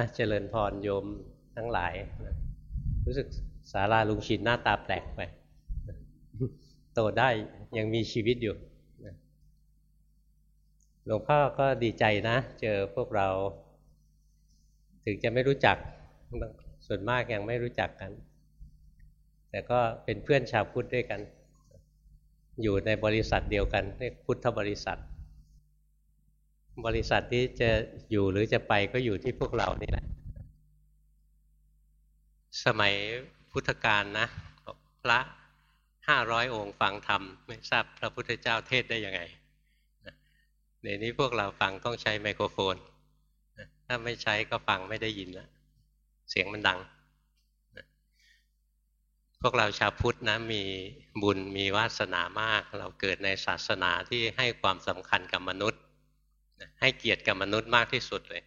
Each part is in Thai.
ะเจริญพรโยมทั้งหลาย รู้สึกสาราลุงชินหน้าตาแปลกไปโตได้ยังมีชีวิตอยู่หลวงพ่อก็ดีใจนะ เจอพวกเรา ถึงจะไม่รู้จัก ส่วนมากยังไม่รู้จักกัน แต่ก็เป็นเพื่อนชาวพุทธด้วยกัน อยู่ในบริษัทเดียวกันเรียกพุทธบริษัท บริษัทที่จะอยู่หรือจะไปก็อยู่ที่พวกเรานี่แหละ สมัยพุทธกาลนะพระห้าร้อยองค์ฟังธรรม ไม่ทราบพระพุทธเจ้าเทศได้ยังไงเดี๋ยวนี้พวกเราฟังต้องใช้ไมโครโฟน ถ้าไม่ใช้ก็ฟังไม่ได้ยินแล้วเสียงมันดัง พวกเราชาวพุทธนะมีบุญมีวาสนามาก เราเกิดในศาสนาที่ให้ความสำคัญกับมนุษย์ ให้เกียรติกับมนุษย์มากที่สุดเลย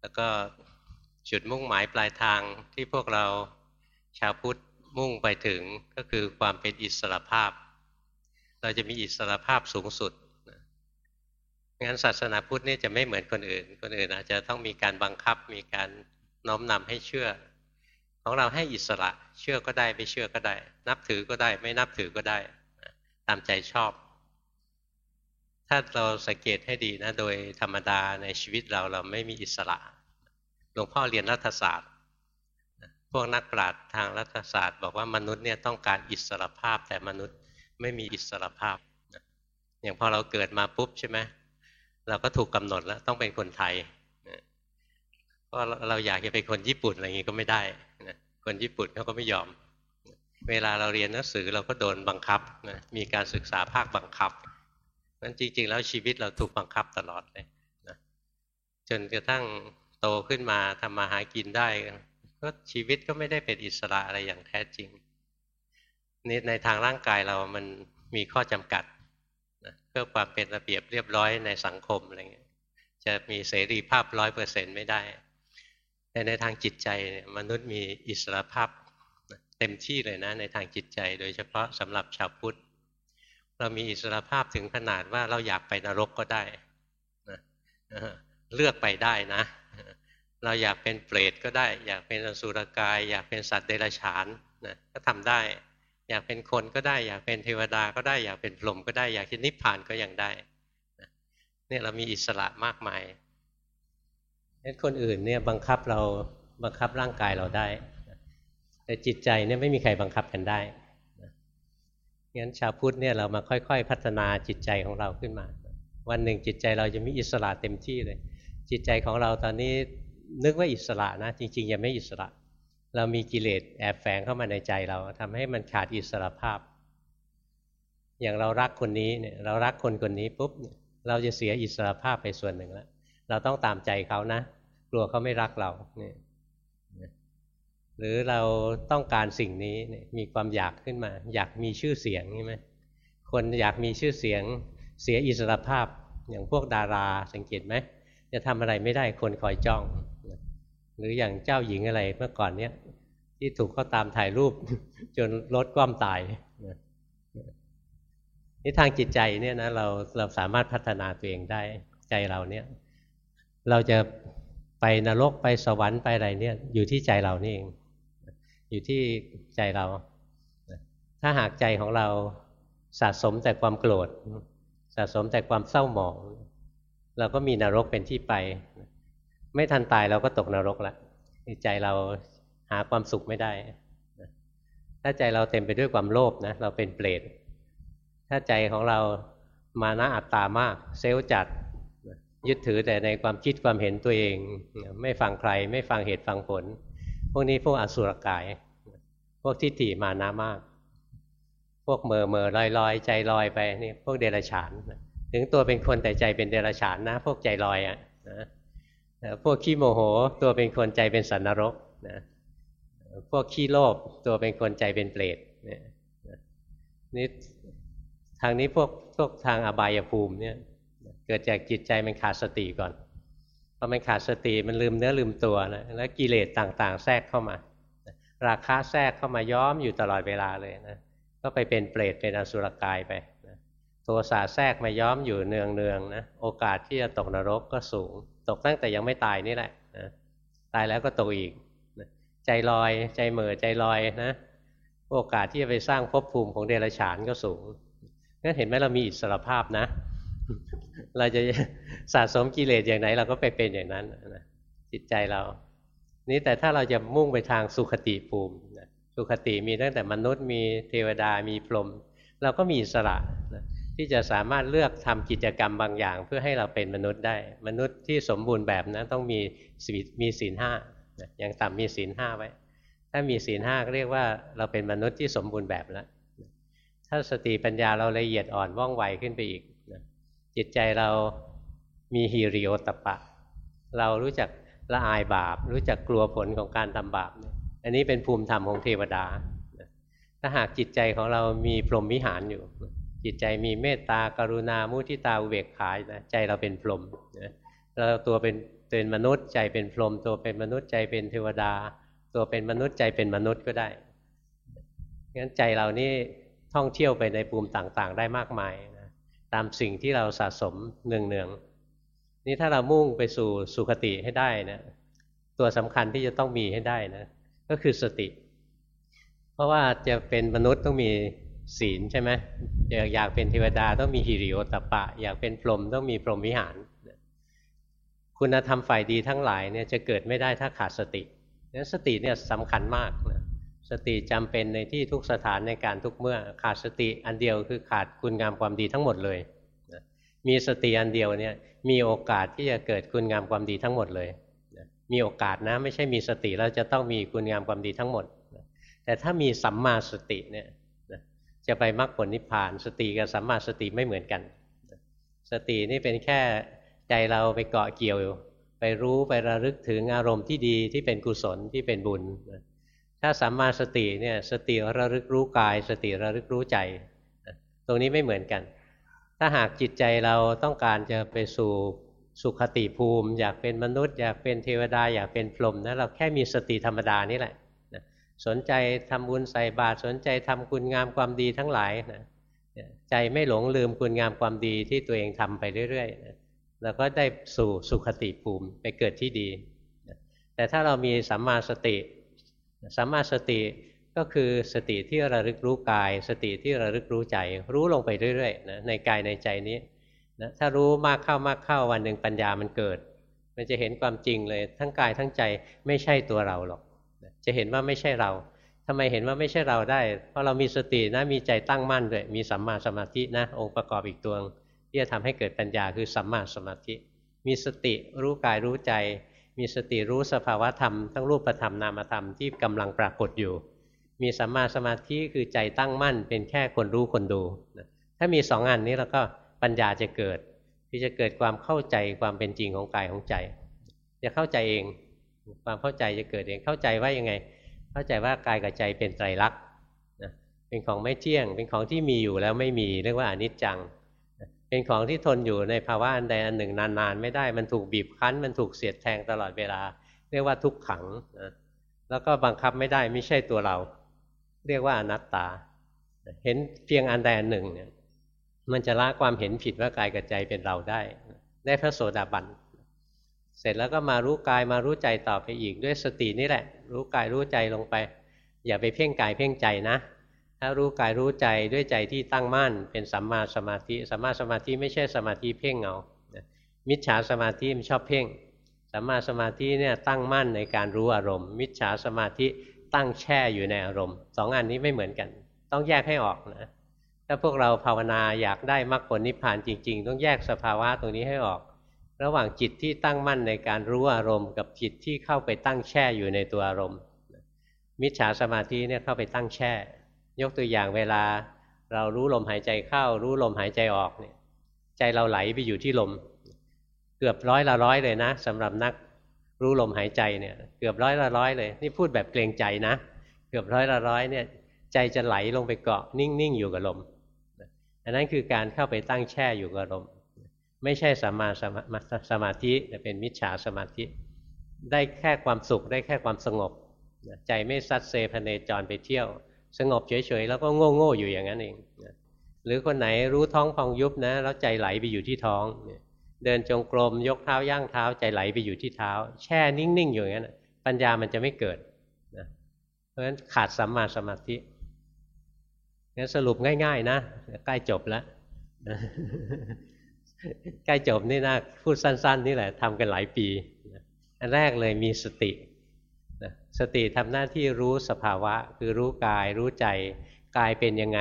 แล้วก็จุดมุ่งหมายปลายทางที่พวกเราชาวพุทธมุ่งไปถึงก็คือความเป็นอิสระภาพ เราจะมีอิสระภาพสูงสุดงั้นศาสนาพุทธนี่จะไม่เหมือนคนอื่น คนอื่นอาจจะต้องมีการบังคับ มีการน้อมนำให้เชื่อ ของเราให้อิสระ เชื่อก็ได้ ไม่เชื่อก็ได้ นับถือก็ได้ ไม่นับถือก็ได้ ตามใจชอบ ถ้าเราสังเกตให้ดีนะ โดยธรรมดาในชีวิตเราเราไม่มีอิสระ หลวงพ่อเรียนรัฐศาสตร์ พวกนักปราชญ์ทางรัฐศาสตร์ บอกว่ามนุษย์เนี่ยต้องการอิสระภาพแต่มนุษย์ไม่มีอิสระภาพ อย่างพอเราเกิดมาปุ๊บใช่ไหมเราก็ถูกกำหนดแล้วต้องเป็นคนไทยเพราะเราอยากจะเป็นคนญี่ปุ่นอะไรอย่างนี้ก็ไม่ได้คนญี่ปุ่นเขาก็ไม่ยอม เวลาเราเรียนหนังสือเราก็โดนบังคับนะมีการศึกษาภาคบังคับ นั้นจริง ๆ แล้วชีวิตเราถูกบังคับตลอดเลยนะจนกระทั่งโตขึ้นมาทำมาหากินได้ก็ชีวิตก็ไม่ได้เป็นอิสระอะไรอย่างแท้จริงนี่ในทางร่างกายเรามันมีข้อจำกัดนะเพื่อความเป็นระเบียบเรียบร้อยในสังคมอะไรเงี้ยจะมีเสรีภาพร้อยเปอร์เซ็นไม่ได้ แต่ในทางจิตใจมนุษย์มีอิสระภาพเต็มที่เลยนะในทางจิตใจ โดยเฉพาะสำหรับชาวพุทธ เรามีอิสระภาพถึงขนาดว่าเราอยากไปนรกก็ได้นะเลือกไปได้นะ เราอยากเป็นเปรตก็ได้ อยากเป็นอสุรกาย อยากเป็นสัตว์เดรัจฉานนะก็ทำได้ อยากเป็นคนก็ได้ อยากเป็นเทวดาก็ได้ อยากเป็นพรหมก็ได้ อยากจะนิพพานก็ยังได้เนี่ยเรามีอิสระมากมายเห็นคนอื่นเนี่ยบังคับเราบังคับร่างกายเราได้ แต่จิตใจเนี่ยไม่มีใครบังคับกันได้ งั้นชาวพุทธเนี่ยเรามาค่อย ๆ พัฒนาจิตใจของเราขึ้นมา วันหนึ่งจิตใจเราจะมีอิสระเต็มที่เลย จิตใจของเราตอนนี้นึกว่าอิสระนะ จริงๆยังไม่อิสระ เรามีกิเลสแอบแฝงเข้ามาในใจเราทำให้มันขาดอิสระภาพ อย่างเรารักคนนี้เนี่ยเรารักคนคนนี้ปุ๊บเราจะเสียอิสระภาพไปส่วนหนึ่งแล้วเราต้องตามใจเขานะ กลัวเขาไม่รักเราเนี่ย หรือเราต้องการสิ่งนี้มีความอยากขึ้นมา อยากมีชื่อเสียงใช่ไหมคนอยากมีชื่อเสียงเสียอิสระภาพอย่างพวกดาราสังเกตไหมจะทำอะไรไม่ได้คนคอยจ้อง หรืออย่างเจ้าหญิงอะไรเมื่อก่อนเนี้ยที่ถูกเขาตามถ่ายรูป จนรถคว่ำตายนี่ทางจิตใจเนี่ยนะเราเราสามารถพัฒนาตัวเองได้ใจเราเนี่ยเราจะไปนรกไปสวรรค์ไปอะไรเนี่ยอยู่ที่ใจเรานี่เอง อยู่ที่ใจเรา ถ้าหากใจของเราสะสมแต่ความโกรธ สะสมแต่ความเศร้าหมอง เราก็มีนรกเป็นที่ไป ไม่ทันตายเราก็ตกนรกแล้วใจเราหาความสุขไม่ได้ ถ้าใจเราเต็มไปด้วยความโลภนะเราเป็นเปรตถ้าใจของเรามานะอัตตามาก เซลล์จัดยึดถือแต่ในความคิดความเห็นตัวเอง ไม่ฟังใคร ไม่ฟังเหตุฟังผล พวกนี้พวกอสุรกาย พวกทิฏฐิมานะมาก พวกเมอเมอลอยลอยใจลอยไปนี่พวกเดรัจฉานถึงตัวเป็นคนแต่ใจเป็นเดรัจฉานนะ พวกใจลอยอะนะพวกขี้โมโหตัวเป็นคนใจเป็นสันนรกนะพวกขี้โลภตัวเป็นคนใจเป็นเปรตเนี่ทางนี้พวกพวกทางอบายภูมิเนี่ยเกิดจากจิตใจมันขาดสติก่อนพอมันขาดสติมันลืมเนื้อลืมตัวนะแล้วกิเลสต่างๆ แทรกเข้ามา ราคาแทรกเข้ามาย้อมอยู่ตลอดเวลาเลยนะก็ไปเป็นเปรตเป็นอสุรกายไปนะโทสะแทรกมาย้อมอยู่เนืองเนืองนะโอกาสที่จะตกนรกก็สูง ตกตั้งแต่ยังไม่ตายนี่แหละนะตายแล้วก็ตกอีกนะใจลอยใจเหม่อใจลอยนะโอกาสที่จะไปสร้างภพภูมิของเดรัจฉานก็สูงงั้นเห็นไหมเรามีอิสรภาพนะ เราจะสะสมกิเลสอย่างไหนเราก็ไปเป็นอย่างนั้นนะจิตใจเรา นี่แต่ถ้าเราจะมุ่งไปทางสุขติภูมิสุขติมีตั้งแต่มนุษย์มีเทวดามีพรหมเราก็มีอิสระนะที่จะสามารถเลือกทำกิจกรรมบางอย่าง เพื่อให้เราเป็นมนุษย์ได้ มนุษย์ที่สมบูรณ์แบบนะต้องมีมีศีลห้าอย่างต่ำมีศีลห้าไว้ ถ้ามีศีลห้าเรียกว่าเราเป็นมนุษย์ที่สมบูรณ์แบบแล้วถ้าสติปัญญาเราละเอียดอ่อนว่องไวขึ้นไปอีกจิตใจเรามีฮิริโอตปะ เรารู้จัก ละอายบาป รู้จักกลัวผลของการทำบาป อันนี้เป็นภูมิธรรมของเทวดา ถ้าหากจิตใจของเรามีพรหมวิหารอยู่ จิตใจมีเมตตากรุณา มุทิตาอุเบกขานะใจเราเป็นพรหมเราตัวเป็นเป็นมนุษย์ใจเป็นพรหมตัวเป็นมนุษย์ใจเป็นเทวดา ตัวเป็นมนุษย์ใจเป็นมนุษย์ก็ได้งั้นใจเรานี่ท่องเที่ยวไปในภูมิต่างๆ ได้มากมายนะตามสิ่งที่เราสะสมเนืองๆ นี่ถ้าเรามุ่งไปสู่สุคติให้ได้นะตัวสำคัญที่จะต้องมีให้ได้นะก็คือสติ เพราะว่าจะเป็นมนุษย์ต้องมีศีลใช่ไหมอยากอยากเป็นเทวดาต้องมีฮิริโอตปะ อยากเป็นพรหมต้องมีพรหมวิหาร คุณธรรมฝ่ายดีทั้งหลายเนี่ยจะเกิดไม่ได้ถ้าขาดสตินั้นสติเนี่ยสำคัญมากนะสติจำเป็นในที่ทุกสถานในการทุกเมื่อขาดสติอันเดียวคือขาดคุณงามความดีทั้งหมดเลย มีสติอันเดียวเนี่ย มีโอกาสที่จะเกิดคุณงามความดีทั้งหมดเลย มีโอกาสนะ ไม่ใช่มีสติแล้วจะต้องมีคุณงามความดีทั้งหมด แต่ถ้ามีสัมมาสติเนี่ยจะไปมรรคผลนิพพาน สติกับสัมมาสติไม่เหมือนกัน สตินี่เป็นแค่ใจเราไปเกาะเกี่ยว ไปรู้ไประลึกถึงอารมณ์ที่ดีที่เป็นกุศลที่เป็นบุญ ถ้าสัมมาสติเนี่ยสติระลึกรู้กาย สติระลึกรู้ใจ ตรงนี้ไม่เหมือนกัน ถ้าหากจิตใจเราต้องการจะไปสู่สุขติภูมิ อยากเป็นมนุษย์ อยากเป็นเทวดา อยากเป็นพรหมนะเราแค่มีสติธรรมดานี่แหละสนใจทำบุญใส่บาตรสนใจทำคุณงามความดีทั้งหลายนะใจไม่หลงลืมคุณงามความดีที่ตัวเองทำไปเรื่อยๆนะแล้วก็ได้สู่สุขติภูมิไปเกิดที่ดี แต่ถ้าเรามีสัมมาสติ สัมมาสติ ก็คือสติที่ระลึกรู้กาย สติที่ระลึกรู้ใจ รู้ลงไปเรื่อยๆนะในกายในใจนี้นะถ้ารู้มากเข้ามากเข้าวันหนึ่งปัญญามันเกิด มันจะเห็นความจริงเลย ทั้งกายทั้งใจไม่ใช่ตัวเราหรอก จะเห็นว่าไม่ใช่เราทำไมเห็นว่าไม่ใช่เราได้ เพราะเรามีสตินะมีใจตั้งมั่นด้วยมีสัมมาสมาธินะองค์ประกอบอีกตัวที่จะทำให้เกิดปัญญาคือสัมมาสมาธิ มีสติรู้กายรู้ใจ มีสติรู้สภาวะธรรมทั้งรูปธรรมนามธรรมที่กำลังปรากฏอยู่ มีสัมมาสมาธิคือใจตั้งมั่น เป็นแค่คนรู้คนดูถ้ามีสองอันนี้แล้วก็ปัญญาจะเกิด ที่จะเกิดความเข้าใจความเป็นจริงของกายของใจ จะเข้าใจเอง ความเข้าใจจะเกิดเองเข้าใจว่ายังไง เข้าใจว่ากายกับใจเป็นไตรลักษณ์เป็นของไม่เที่ยง เป็นของที่มีอยู่แล้วไม่มีเรียกว่าอนิจจังเป็นของที่ทนอยู่ในภาวะอันใดอันหนึ่งนานๆ ไม่ได้มันถูกบีบคั้น มันถูกเสียดแทงตลอดเวลา เรียกว่าทุกขังนะแล้วก็บังคับไม่ได้ไม่ใช่ตัวเรา เรียกว่าอนัตตา เห็นเพียงอันใดอันหนึ่งเนี่ยมันจะละความเห็นผิดว่ากายกับใจเป็นเราได้ ได้พระโสดาบัน เสร็จแล้วก็มารู้กายมารู้ใจต่อไปอีกด้วยสตินี่แหละ รู้กายรู้ใจลงไป อย่าไปเพ่งกายเพ่งใจนะ ถ้ารู้กายรู้ใจด้วยใจที่ตั้งมั่น เป็นสัมมาสมาธิสัมมาสมาธิไม่ใช่สมาธิเพ่งเอามิจฉาสมาธิมันชอบเพ่งสัมมาสมาธิเนี่ยตั้งมั่นในการรู้อารมณ์ มิจฉาสมาธิ ตั้งแช่อยู่ในอารมณ์สองอันนี้ไม่เหมือนกัน ต้องแยกให้ออกนะถ้าพวกเราภาวนาอยากได้มรรคผลนิพพานจริง ๆ ต้องแยกสภาวะตรงนี้ให้ออก ระหว่างจิตที่ตั้งมั่นในการรู้อารมณ์ กับจิตที่เข้าไปตั้งแช่อยู่ในตัวอารมณ์ มิจฉาสมาธิเนี่ยเข้าไปตั้งแช่ ยกตัวอย่างเวลา เรารู้ลมหายใจเข้า รู้ลมหายใจออกเนี่ย ใจเราไหลไปอยู่ที่ลม เกือบร้อยละร้อยเลยนะสำหรับนัก รู้ลมหายใจเนี่ยเกือบร้อยละร้อยเลยนี่พูดแบบเกรงใจนะ เกือบร้อยละร้อยเนี่ยใจจะไหลลงไปเกาะนิ่งๆอยู่กับลมอันนั้นคือการเข้าไปตั้งแช่อยู่กับลม ไม่ใช่สัมมาสมาธิแต่เป็นมิจฉาสมาธิ ได้แค่ความสุขได้แค่ความสงบ ใจไม่ซัดเซพเนจรไปเที่ยว สงบเฉยๆแล้วก็โง่ๆอยู่อย่างนั้นเองหรือคนไหนรู้ท้องพองยุบนะแล้วใจไหลไปอยู่ที่ท้องเเดินจงกรมยกเท้าย่างเท้าใจไหลไปอยู่ที่เท้า แช่นิ่งๆอยู่อย่างนั้นปัญญามันจะไม่เกิดนะเพราะฉะนั้นขาดสัมมาสมาธิงั้นสรุปง่าย ๆ นะใกล้จบแล้วใกล้จบนี่นะพูดสั้น ๆ นี่แหละทำกันหลายปีอันแรกเลยมีสติสติทำหน้าที่รู้สภาวะ คือรู้กายรู้ใจกายเป็นยังไง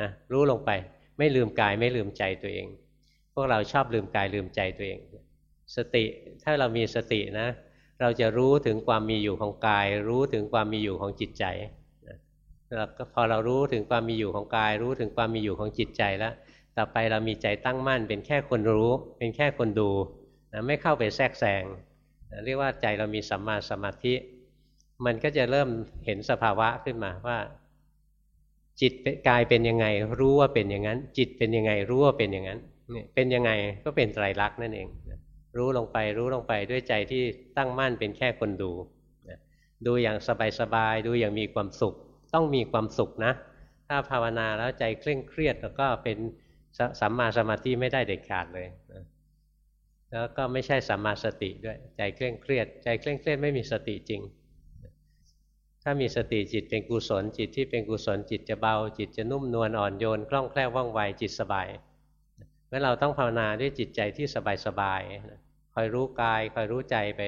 นะรู้ลงไป ไม่ลืมกายไม่ลืมใจตัวเอง พวกเราชอบลืมกายลืมใจตัวเอง สติถ้าเรามีสตินะ เราจะรู้ถึงความมีอยู่ของกาย รู้ถึงความมีอยู่ของจิตใจแล้วก็พอเรารู้ถึงความมีอยู่ของกาย รู้ถึงความมีอยู่ของจิตใจแล้วต่อไปเรามีใจตั้งมั่น เป็นแค่คนรู้ เป็นแค่คนดูนะไม่เข้าไปแทรกแซงนะเรียกว่าใจเรามีสัมมาสมาธิ มันก็จะเริ่มเห็นสภาวะขึ้นมาว่า จิตกายเป็นยังไง รู้ว่าเป็นอย่างนั้น จิตเป็นยังไงรู้ว่าเป็นอย่างนั้น เนี่ยเป็นยังไงก็เป็นไตรลักษณ์นั่นเอง รู้ลงไปรู้ลงไปด้วยใจที่ตั้งมั่นเป็นแค่คนดู ดูอย่างสบายๆ ดูอย่างมีความสุข ต้องมีความสุขนะ ถ้าภาวนาแล้วใจเคร่งเครียดแล้วก็เป็นสัมมาสมาธิไม่ได้เด็ดขาดเลยแล้วก็ไม่ใช่สัมมาสติด้วย ใจเคร่งเครียด ใจเคร่งเครียดไม่มีสติจริง ถ้ามีสติจิตเป็นกุศลจิตที่เป็นกุศลจิตจะเบา จิตจะนุ่มนวลอ่อนโยนคล่องแคล่วว่องไวจิตสบาย เมื่อเราต้องภาวนาด้วยจิตใจที่สบายสบายคอยรู้กายคอยรู้ใจไป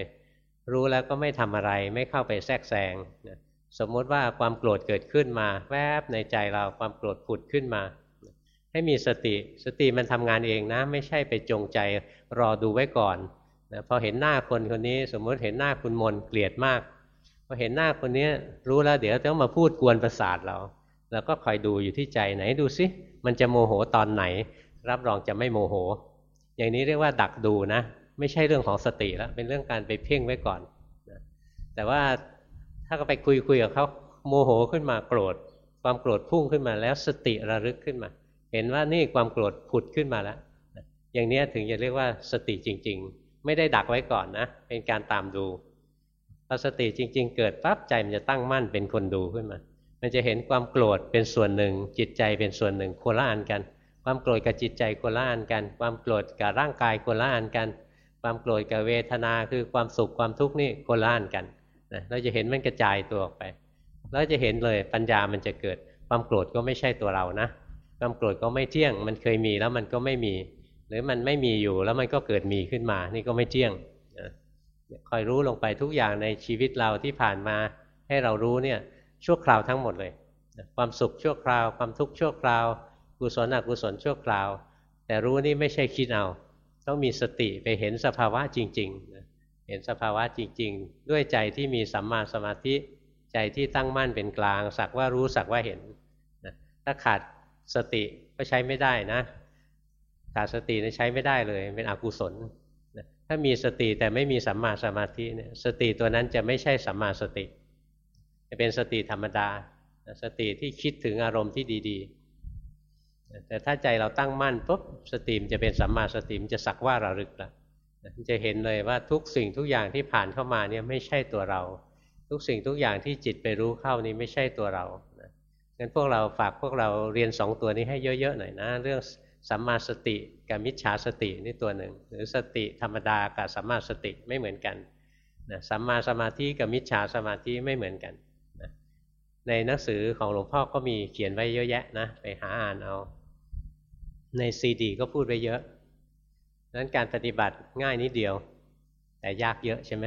รู้แล้วก็ไม่ทำอะไร ไม่เข้าไปแทรกแซงสมมติว่าความโกรธเกิดขึ้นมา แวบในใจเราความโกรธผุดขึ้นมา ให้มีสติสติมันทำงานเองนะ ไม่ใช่ไปจงใจรอดูไว้ก่อนนะพอเห็นหน้าคนคนนี้สมมติเห็นหน้าคุณมนเกลียดมากพอเห็นหน้าคนนี้รู้แล้วเดี๋ยวต้องมาพูดกวนประสาทเราเราก็คอยดูอยู่ที่ใจไหนดูซิมันจะโมโหตอนไหน รับรองจะไม่โมโห อย่างนี้เรียกว่าดักดูนะ ไม่ใช่เรื่องของสติแล้วเป็นเรื่องการไปเพ่งไว้ก่อนนะแต่ว่าถ้าก็ไปคุยคุยกับเขาโมโหขึ้นมาโกรธ ความโกรธพุ่งขึ้นมาแล้วสติระลึกขึ้นมา เห็นว่านี่ความโกรธผุดขึ้นมาแล้วอย่างนี้ถึงจะเรียกว่าสติจริง ๆ ไม่ได้ดักไว้ก่อนนะ เป็นการตามดูพอสติจริง ๆ เกิดปั๊บใจมันจะตั้งมั่นเป็นคนดูขึ้นมา มันจะเห็นความโกรธเป็นส่วนหนึ่ง จิตใจเป็นส่วนหนึ่งโคละอันกัน ความโกรธกับจิตใจโคละอันกัน ความโกรธกับร่างกายโคละอันกัน ความโกรธกับเวทนาคือความสุขความทุกข์นี่โคละอันกันนะเราจะเห็นมันกระจายตัวออกไปแล้วจะเห็นเลยปัญญามันจะเกิด ความโกรธก็ไม่ใช่ตัวเรานะความโกรธก็ไม่เที่ยง มันเคยมีแล้วมันก็ไม่มี หรือมันไม่มีอยู่แล้วมันก็เกิดมีขึ้นมา นี่ก็ไม่เที่ยงคอยรู้ลงไปทุกอย่างในชีวิตเราที่ผ่านมาให้เรารู้เนี่ยชั่วคราวทั้งหมดเลย ความสุขชั่วคราว ความทุกข์ชั่วคราว กุศลอกุศลชั่วคราว แต่รู้นี่ไม่ใช่คิดเอา ต้องมีสติไปเห็นสภาวะจริงๆ เห็นสภาวะจริง ๆ ด้วยใจที่มีสัมมาสมาธิใจที่ตั้งมั่นเป็นกลาง สักว่ารู้สักว่าเห็นถ้าขาดสติก็ใช้ไม่ได้นะ ขาดสติใช้ไม่ได้เลย เป็นอกุศลถ้ามีสติแต่ไม่มีสัมมาสมาธิเนี่ยสติตัวนั้นจะไม่ใช่สัมมาสติ จะเป็นสติธรรมดา สติที่คิดถึงอารมณ์ที่ดี ๆ แต่ถ้าใจเราตั้งมั่นปุ๊บสติมจะเป็นสัมมาสติมจะสักว่าระลึกละจะเห็นเลยว่าทุกสิ่งทุกอย่างที่ผ่านเข้ามาเนี่ยไม่ใช่ตัวเรา ทุกสิ่งทุกอย่างที่จิตไปรู้เข้านี้ไม่ใช่ตัวเรางั้นพวกเราฝากพวกเราเรียนสองตัวนี้ให้เยอะๆหน่อยนะ เรื่องสัมมาสติกับมิจฉาสตินี่ตัวหนึ่ง หรือสติธรรมดากับสัมมาสติไม่เหมือนกันนะสัมมาสมาธิกับมิจฉาสมาธิไม่เหมือนกันนะในหนังสือของหลวงพ่อก็มีเขียนไว้เยอะแยะนะไปหาอ่านเอา ในซีดีก็พูดไว้เยอะนั้นการปฏิบัติง่ายนิดเดียว แต่ยากเยอะใช่ไหม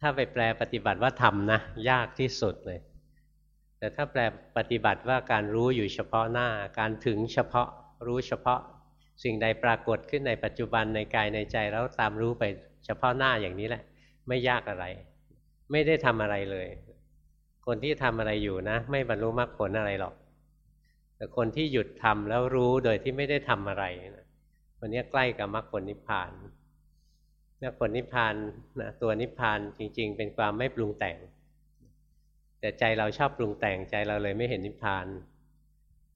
ถ้าไปแปลปฏิบัติว่าทำนะ ยากที่สุดเลย แต่ถ้าแปลปฏิบัติว่าการรู้อยู่เฉพาะหน้า การถึงเฉพาะรู้เฉพาะ สิ่งใดปรากฏขึ้นในปัจจุบันในกายในใจแล้วตามรู้ไปเฉพาะหน้าอย่างนี้แหละ ไม่ยากอะไร ไม่ได้ทำอะไรเลย คนที่ทำอะไรอยู่นะ ไม่บรรลุมรรคผลอะไรหรอก แต่คนที่หยุดทำแล้วรู้โดยที่ไม่ได้ทำอะไรนะคนนี้ใกล้กับมรรคผลนิพพานมรรคผลนิพพานนะตัวนิพพานจริง ๆ เป็นความไม่ปรุงแต่ง แต่ใจเราชอบปรุงแต่งใจเราเลยไม่เห็นนิพพาน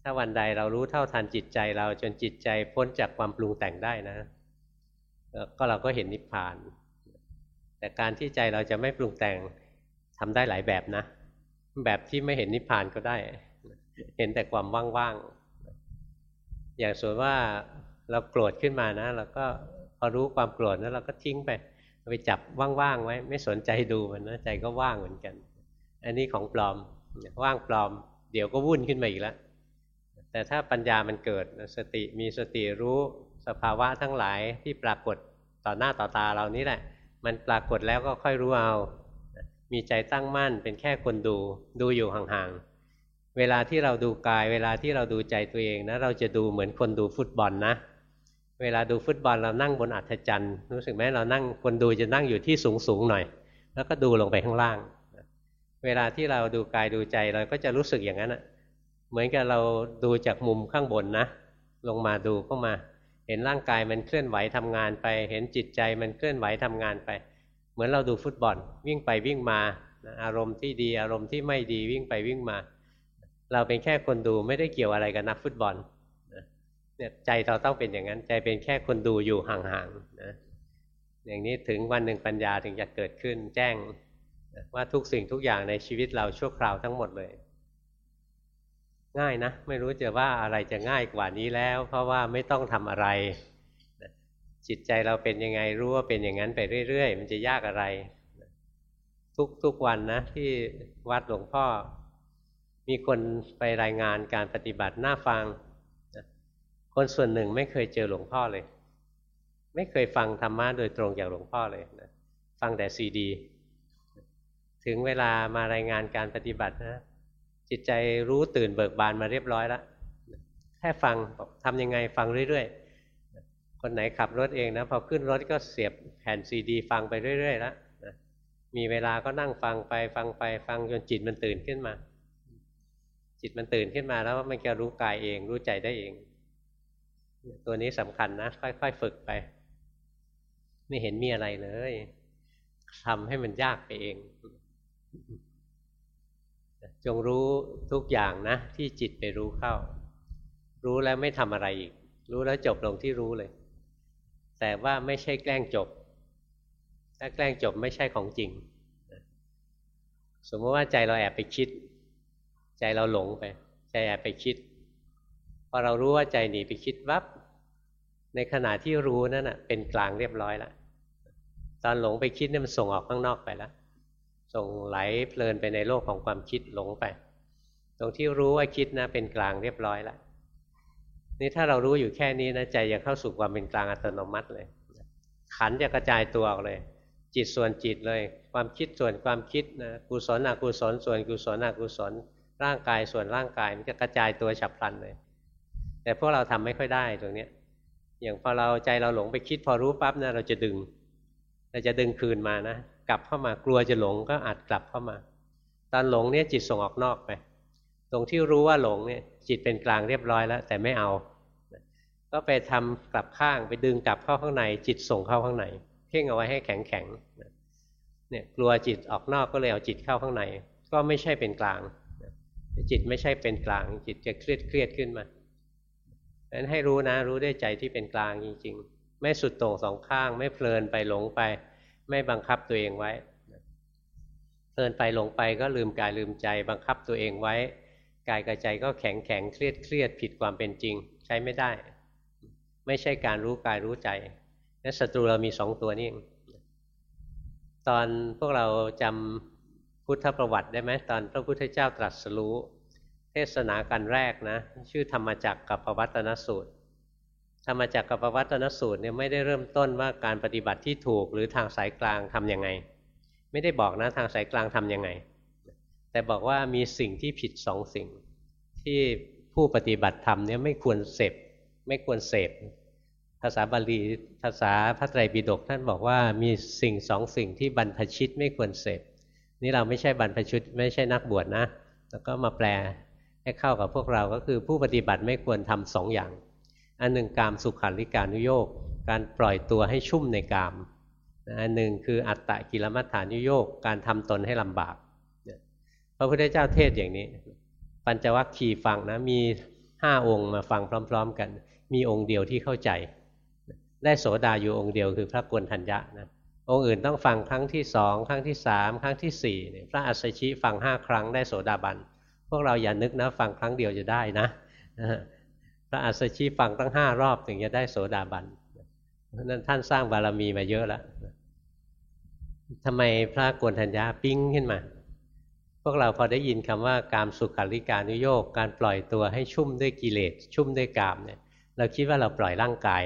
ถ้าวันใดเรารู้เท่าทันจิตใจเราจนจิตใจพ้นจากความปรุงแต่งได้นะก็เราก็เห็นนิพพาน แต่การที่ใจเราจะไม่ปรุงแต่งทำได้หลายแบบนะ แบบที่ไม่เห็นนิพพานก็ได้ เห็นแต่ความว่างๆ อย่างส่วนว่าเราโกรธขึ้นมานะ เราก็พอรู้ความโกรธแล้วเราก็ทิ้งไปไปจับว่างๆไว้ ไม่สนใจดูมันนะใจก็ว่างเหมือนกัน อันนี้ของปลอมว่างปลอม เดี๋ยวก็วุ่นขึ้นมาอีกแล้วแต่ถ้าปัญญามันเกิดสติมีสติรู้สภาวะทั้งหลายที่ปรากฏต่อหน้าต่อตาเรานี่แหละ มันปรากฏแล้วก็ค่อยรู้เอา มีใจตั้งมั่นเป็นแค่คนดูดูอยู่ห่างๆ เวลาที่เราดูกาย เวลาที่เราดูใจตัวเองนะเราจะดูเหมือนคนดูฟุตบอลนะ เวลาดูฟุตบอลเรานั่งบนอัฐจันทร์รู้สึกไหมเรานั่งคนดูจะนั่งอยู่ที่สูงสูงหน่อย แล้วก็ดูลงไปข้างล่าง เวลาที่เราดูกายดูใจเราก็จะรู้สึกอย่างนั้นอะเหมือนกับเราดูจากมุมข้างบนนะ ลงมาดูเข้ามา เห็นร่างกายมันเคลื่อนไหวทำงานไป เห็นจิตใจมันเคลื่อนไหวทำงานไป เหมือนเราดูฟุตบอลวิ่งไปวิ่งมาอารมณ์ที่ดีอารมณ์ที่ไม่ดีวิ่งไปวิ่งมา เราเป็นแค่คนดูไม่ได้เกี่ยวอะไรกับนักฟุตบอลเนี่ยใจเราต้องเป็นอย่างนั้น ใจเป็นแค่คนดูอยู่ห่างๆนะอย่างนี้ถึงวันหนึ่งปัญญาถึงจะเกิดขึ้นแจ้งว่าทุกสิ่งทุกอย่างในชีวิตเราชั่วคราวทั้งหมดเลย ง่ายนะ ไม่รู้จะว่าอะไรจะง่ายกว่านี้แล้ว เพราะว่าไม่ต้องทำอะไร จิตใจเราเป็นยังไงรู้ว่าเป็นอย่างนั้นไปเรื่อยๆ มันจะยากอะไร ทุกทุกวันนะที่วัดหลวงพ่อ มีคนไปรายงานการปฏิบัติหน้าฟังคนส่วนหนึ่งไม่เคยเจอหลวงพ่อเลย ไม่เคยฟังธรรมะโดยตรงจากหลวงพ่อเลยนะฟังแต่ซีดี ถึงเวลามารายงานการปฏิบัตินะ จิตใจรู้ตื่นเบิกบานมาเรียบร้อยแล้วแค่ฟังทำยังไงฟังเรื่อยๆ คนไหนขับรถเองนะพอขึ้นรถก็เสียบแผ่นซีดี ฟังไปเรื่อยๆแล้วมีเวลาก็นั่งฟังไปฟังไปฟังจนจิตมันตื่นขึ้นมา จิตมันตื่นขึ้นมาแล้วมันจะรู้กายเอง รู้ใจได้เอง ตัวนี้สำคัญนะ ค่อย ๆ ฝึกไป ไม่เห็นมีอะไรเลยทำให้มันยากไปเอง จงรู้ทุกอย่างนะ ที่จิตไปรู้เข้า รู้แล้วไม่ทำอะไรอีก รู้แล้วจบลงที่รู้เลย แต่ว่าไม่ใช่แกล้งจบ ถ้าแกล้งจบไม่ใช่ของจริง สมมติว่าใจเราแอบไปคิด ใจเราหลงไป ใจแอบไปคิด พอเรารู้ว่าใจหนีไปคิดวับ ในขณะที่รู้นั่นนะเป็นกลางเรียบร้อยแล้วตอนหลงไปคิดนี่มันส่งออกข้างนอกไปแล้วส่งไหลเพลินไปในโลกของความคิดหลงไป ตรงที่รู้ว่าคิดนะเป็นกลางเรียบร้อยแล้วนี่ถ้าเรารู้อยู่แค่นี้นะใจจะเข้าสู่ความเป็นกลางอัตโนมัติเลย ขันจะกระจายตัวออกเลย จิตส่วนจิตเลย ความคิดส่วนความคิดนะกุศลอกุศลส่วนกุศลอกุศล ร่างกายส่วนร่างกายมันจะกระจายตัวฉับพลันเลย แต่พวกเราทำไม่ค่อยได้ตรงเนี้ยอย่างพอเราใจเราหลงไปคิดพอรู้ปั๊บนะเราจะดึงเราจะดึงคืนมานะกลับเข้ามากลัวจะหลงก็อาจกลับเข้ามา ตอนหลงเนี่ยจิตส่งออกนอกไป ตรงที่รู้ว่าหลงเนี่ยจิตเป็นกลางเรียบร้อยแล้ว แต่ไม่เอา ก็ไปทำกลับข้างไปดึงกลับเข้าข้างใน จิตส่งเข้าข้างในเพ่งเอาไว้ให้แข็งแข็งเนี่ยกลัวจิตออกนอกก็เลยเอาจิตเข้าข้างใน ก็ไม่ใช่เป็นกลาง จิตไม่ใช่เป็นกลาง จิตจะเครียดเครียดขึ้นมาดังนั้นให้รู้นะ รู้ด้วยใจที่เป็นกลางจริง ๆ ไม่สุดโต่งสองข้าง ไม่เพลินไปหลงไป ไม่บังคับตัวเองไว้เพลินไปหลงไปก็ลืมกายลืมใจ บังคับตัวเองไว้ กายกับใจก็แข็งแข็งเครียดเครียดผิดความเป็นจริง ใช้ไม่ได้ ไม่ใช่การรู้กายรู้ใจและศัตรูเรามีสองตัวนี่ตอนพวกเราจำ พุทธประวัติได้ไหมตอนพระพุทธเจ้าตรัสรู้ เทศนากันแรกนะ ชื่อธรรมจักรกับปวัตนสูตร ธรรมจักรกับปวัตนสูตรเนี่ยไม่ได้เริ่มต้นว่าการปฏิบัติที่ถูกหรือทางสายกลางทํำยังไง ไม่ได้บอกนะทางสายกลางทํำยังไง แต่บอกว่ามีสิ่งที่ผิดสองสิ่ง ที่ผู้ปฏิบัติธรรมเนี่ยไม่ควรเสพไม่ควรเสพภาษาบาลีภาษาพระไตรปิฎกท่านบอกว่ามีสิ่งสองสิ่งที่บรรพชิตไม่ควรเสพ นี่เราไม่ใช่บรรพชิตไม่ใช่นักบวชนะ แล้วก็มาแปลให้เข้ากับพวกเราก็คือผู้ปฏิบัติไม่ควรทำสองอย่าง อันหนึ่งกามสุขันลิกานุโยกการปล่อยตัวให้ชุ่มในกามอันหนึ่งคืออัตตะกิลมัฏฐานุโยกการทำตนให้ลำบากพระพุทธเจ้าเทศอย่างนี้ ปัญจวัคคีย์ฟังนะมีห้าองค์มาฟังพร้อม ๆ กัน มีองค์เดียวที่เข้าใจ ได้โสดาอยู่องค์เดียวคือพระกวนทัญญะนะ องค์อื่นต้องฟังครั้งที่สองครั้งที่สามครั้งที่สี่พระอัสสชิฟังห้าครั้งได้โสดาบัน พวกเราอย่านึกนะฟังครั้งเดียวจะได้นะพระอัสสชิฟังตั้งห้ารอบถึงจะได้โสดาบันนั้นท่านสร้างบารมีมาเยอะแล้วทำไมพระกวนทัญญาปิ้งขึ้นมา พวกเราพอได้ยินคำว่าการสุขาริการุโยกการปล่อยตัวให้ชุ่มด้วยกิเลสชุ่มด้วยกามเนี่ย เราคิดว่าเราปล่อยร่างกาย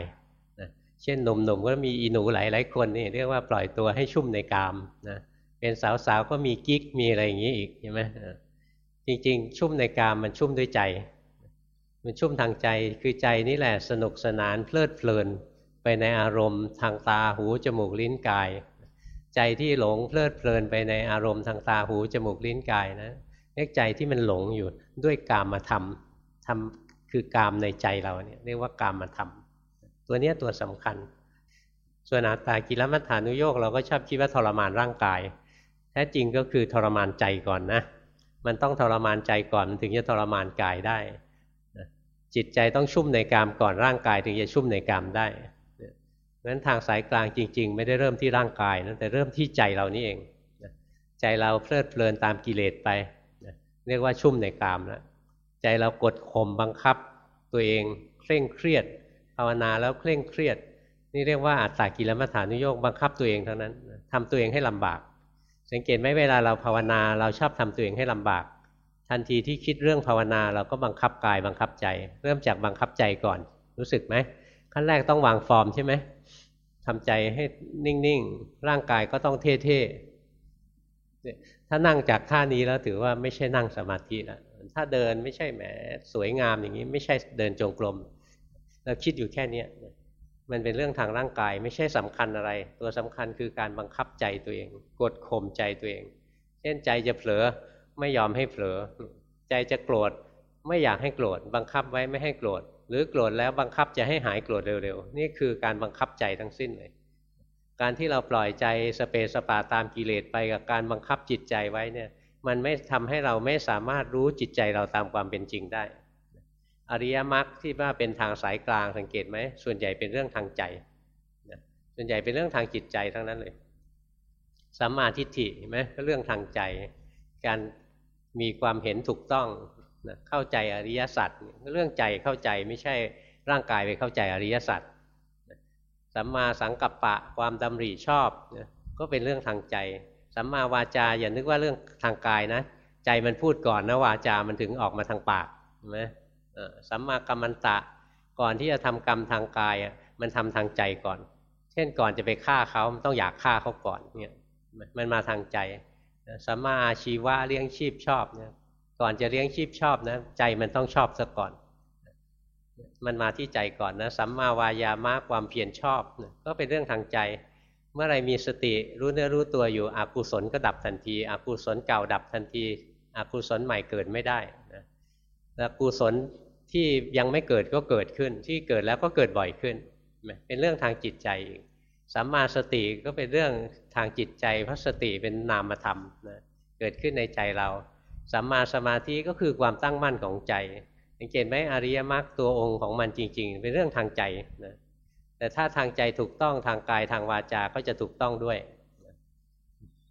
เช่นหนุ่มๆก็มีอีหนูหลายๆคนนี่เรียกว่าปล่อยตัวให้ชุ่มในกามนะเป็นสาวๆก็มีกิ๊กมีอะไรอย่างนี้อีกใช่ไหมจริงๆ ชุ่มในกามมันชุ่มด้วยใจ มันชุ่มทางใจคือใจนี่แหละสนุกสนานเพลิดเพลินไปในอารมณ์ทางตาหูจมูกลิ้นกาย ใจที่หลงเพลิดเพลินไปในอารมณ์ทางตาหูจมูกลิ้นกายนะเรียกใจที่มันหลงอยู่ด้วยกามมาทำทำคือกามในใจเราเนี่ยเรียกว่ากามมาทำ ตัวนี้ตัวสำคัญ ส่วนอาตากิลมัฏฐานุโยกเราก็ชอบคิดว่าทรมานร่างกาย แท้จริงก็คือทรมานใจก่อนนะ มันต้องทรมานใจก่อนมันถึงจะทรมานกายได้ จิตใจต้องชุ่มในกามก่อนร่างกายถึงจะชุ่มในกามได้เพราะฉะนั้นทางสายกลางจริง ๆ ไม่ได้เริ่มที่ร่างกายนะแต่เริ่มที่ใจเรานี่เอง ใจเราเพลิดเพลินตามกิเลสไป เรียกว่าชุ่มในกามแล้วใจเรากดข่มบังคับตัวเองเคร่งเครียด ภาวนาแล้วเคร่งเครียด นี่เรียกว่าอัตตากิลมัฐานุโยกบังคับตัวเองทั้งนั้นทำตัวเองให้ลำบาก สังเกตไหมเวลาเราภาวนาเราชอบทำตัวเองให้ลำบาก ทันทีที่คิดเรื่องภาวนาเราก็บังคับกายบังคับใจ เริ่มจากบังคับใจก่อน รู้สึกไหมขั้นแรกต้องวางฟอร์มใช่ไหมทำใจให้นิ่งๆ ร่างกายก็ต้องเท่ๆ ถ้านั่งจากท่านี้แล้วถือว่าไม่ใช่นั่งสมาธิแล้วถ้าเดินไม่ใช่แหมสวยงามอย่างนี้ ไม่ใช่เดินจงกรม เราคิดอยู่แค่นี้มันเป็นเรื่องทางร่างกาย ไม่ใช่สำคัญอะไร ตัวสำคัญคือการบังคับใจตัวเอง กดข่มใจตัวเอง เช่นใจจะเผลอไม่ยอมให้เผลอ ใจจะโกรธไม่อยากให้โกรธบังคับไว้ไม่ให้โกรธหรือโกรธแล้วบังคับจะให้หายโกรธเร็วๆ นี่คือการบังคับใจทั้งสิ้นเลย การที่เราปล่อยใจสเปสปาตามกิเลสไปกับการบังคับจิตใจไว้เนี่ย มันไม่ทำให้เราไม่สามารถรู้จิตใจเราตามความเป็นจริงได้ อริยมรรคที่ว่าเป็นทางสายกลางสังเกตไหมส่วนใหญ่เป็นเรื่องทางใจส่วนใหญ่เป็นเรื่องทางจิตใจทั้งนั้นเลยสัมมาทิฏฐิเห็นไหมก็เรื่องทางใจ การมีความเห็นถูกต้องนะเข้าใจอริยสัจเรื่องใจเข้าใจไม่ใช่ร่างกายไปเข้าใจอริยสัจสัมมาสังกัปปะความดำริชอบนะก็เป็นเรื่องทางใจ สัมมาวาจาอย่านึกว่าเรื่องทางกายนะ ใจมันพูดก่อนนะวาจามันถึงออกมาทางปากใช่ไหม สัมมากรรมันตะ ก่อนที่จะทำกรรมทางกายมันทำทางใจก่อน เช่นก่อนจะไปฆ่าเขามันต้องอยากฆ่าเขาก่อนเนี่ยมันมาทางใจสัมมาอาชีวะเลี้ยงชีพชอบเนี่ยก่อนจะเลี้ยงชีพชอบนะใจมันต้องชอบซะก่อน มันมาที่ใจก่อนนะสัมมาวายามะความเพียรชอบนะก็เป็นเรื่องทางใจ เมื่อไรมีสติรู้เนื้อรู้ตัวอยู่อกุศลก็ดับทันทีอกุศลเก่าดับทันทีอกุศลใหม่เกิดไม่ได้นะแล้วกุศล ที่ยังไม่เกิดก็เกิดขึ้น ที่เกิดแล้วก็เกิดบ่อยขึ้น เป็นเรื่องทางจิตใจสัมมาสติก็เป็นเรื่องทางจิตใจเพราะสติเป็นนามธรรมนะเกิดขึ้นในใจเราสัมมาสมาธิก็คือความตั้งมั่นของใจสังเกตไหมอริยมรรคตัวองค์ของมันจริง ๆ เป็นเรื่องทางใจนะแต่ถ้าทางใจถูกต้องทางกายทางวาจาก็จะถูกต้องด้วย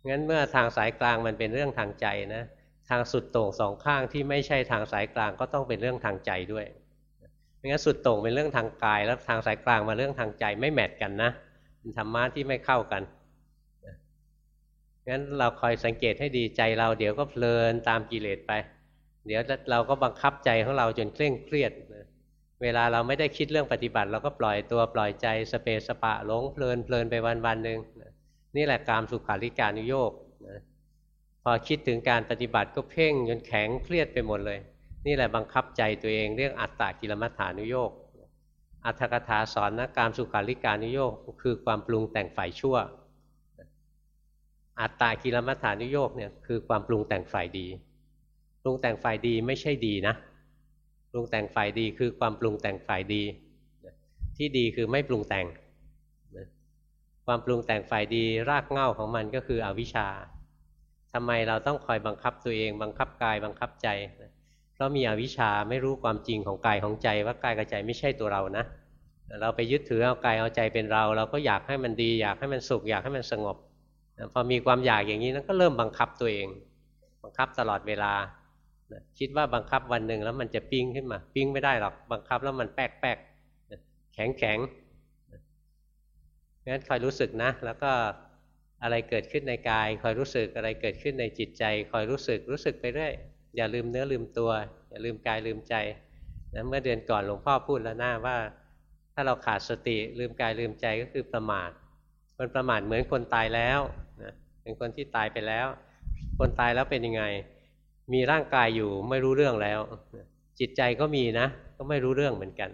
งั้นเมื่อทางสายกลางมันเป็นเรื่องทางใจนะ ทางสุดโต่งสองข้างที่ไม่ใช่ทางสายกลางก็ต้องเป็นเรื่องทางใจด้วยงั้นสุดโต่งเป็นเรื่องทางกายแล้วทางสายกลางมาเรื่องทางใจไม่แมทกันนะเป็นธรรมะที่ไม่เข้ากันงั้นเราคอยสังเกตให้ดีใจเราเดี๋ยวก็เพลินตามกิเลสไป เดี๋ยวเราก็บังคับใจของเราจนเคร่งเครียด เวลาเราไม่ได้คิดเรื่องปฏิบัติ เราก็ปล่อยตัวปล่อยใจสเปสปะหลงเพลินเพลินไปวันวันหนึ่งนี่แหละการสุขาริการุโยก อคิดถึงการปฏิบัติก็เพ่งจนแข็งเครียดไปหมดเลย นี่แหละบังคับใจตัวเองเรื่องอัตตากิลมัฏฐานุโยกอัตถกถาสอนนะการสุขาริการุโยกคือความปรุงแต่งฝ่ายชั่ว อัตตากิลมัฏฐานุโยกเนี่ยคือความปรุงแต่งฝ่ายดี ปรุงแต่งฝ่ายดีไม่ใช่ดีนะ ปรุงแต่งฝ่ายดีคือความปรุงแต่งฝ่ายดี ที่ดีคือไม่ปรุงแต่ง ความปรุงแต่งฝ่ายดีรากเหง้าของมันก็คืออวิชชา ทำไมเราต้องคอยบังคับตัวเอง บังคับกายบังคับใจเพราะมีอวิชชาไม่รู้ความจริงของกายของใจว่ากายกับใจไม่ใช่ตัวเรานะเราไปยึดถือเอากายเอาใจเป็นเรา เราก็อยากให้มันดี อยากให้มันสุขอยากให้มันสงบพอมีความอยากอย่างนี้นั้นก็เริ่มบังคับตัวเอง บังคับตลอดเวลาคิดว่าบังคับวันหนึ่งแล้วมันจะปิ้งขึ้นมา ปิ้งไม่ได้หรอกบังคับแล้วมันแป๊กแป๊กแข็งแข็งงั้นคอยรู้สึกนะ แล้วก็ อะไรเกิดขึ้นในกาย คอยรู้สึกอะไรเกิดขึ้นในจิตใจ คอยรู้สึกรู้สึกไปเรื่อยอย่าลืมเนื้อลืมตัว อย่าลืมกายลืมใจนะเมื่อเดือนก่อนหลวงพ่อพูดแล้วหนะว่า ถ้าเราขาดสติลืมกายลืมใจก็คือประมาทคนประมาทเหมือนคนตายแล้วนะเป็นคนที่ตายไปแล้ว คนตายแล้วเป็นยังไง มีร่างกายอยู่ไม่รู้เรื่องแล้ว จิตใจก็มีนะ ก็ไม่รู้เรื่องเหมือนกัน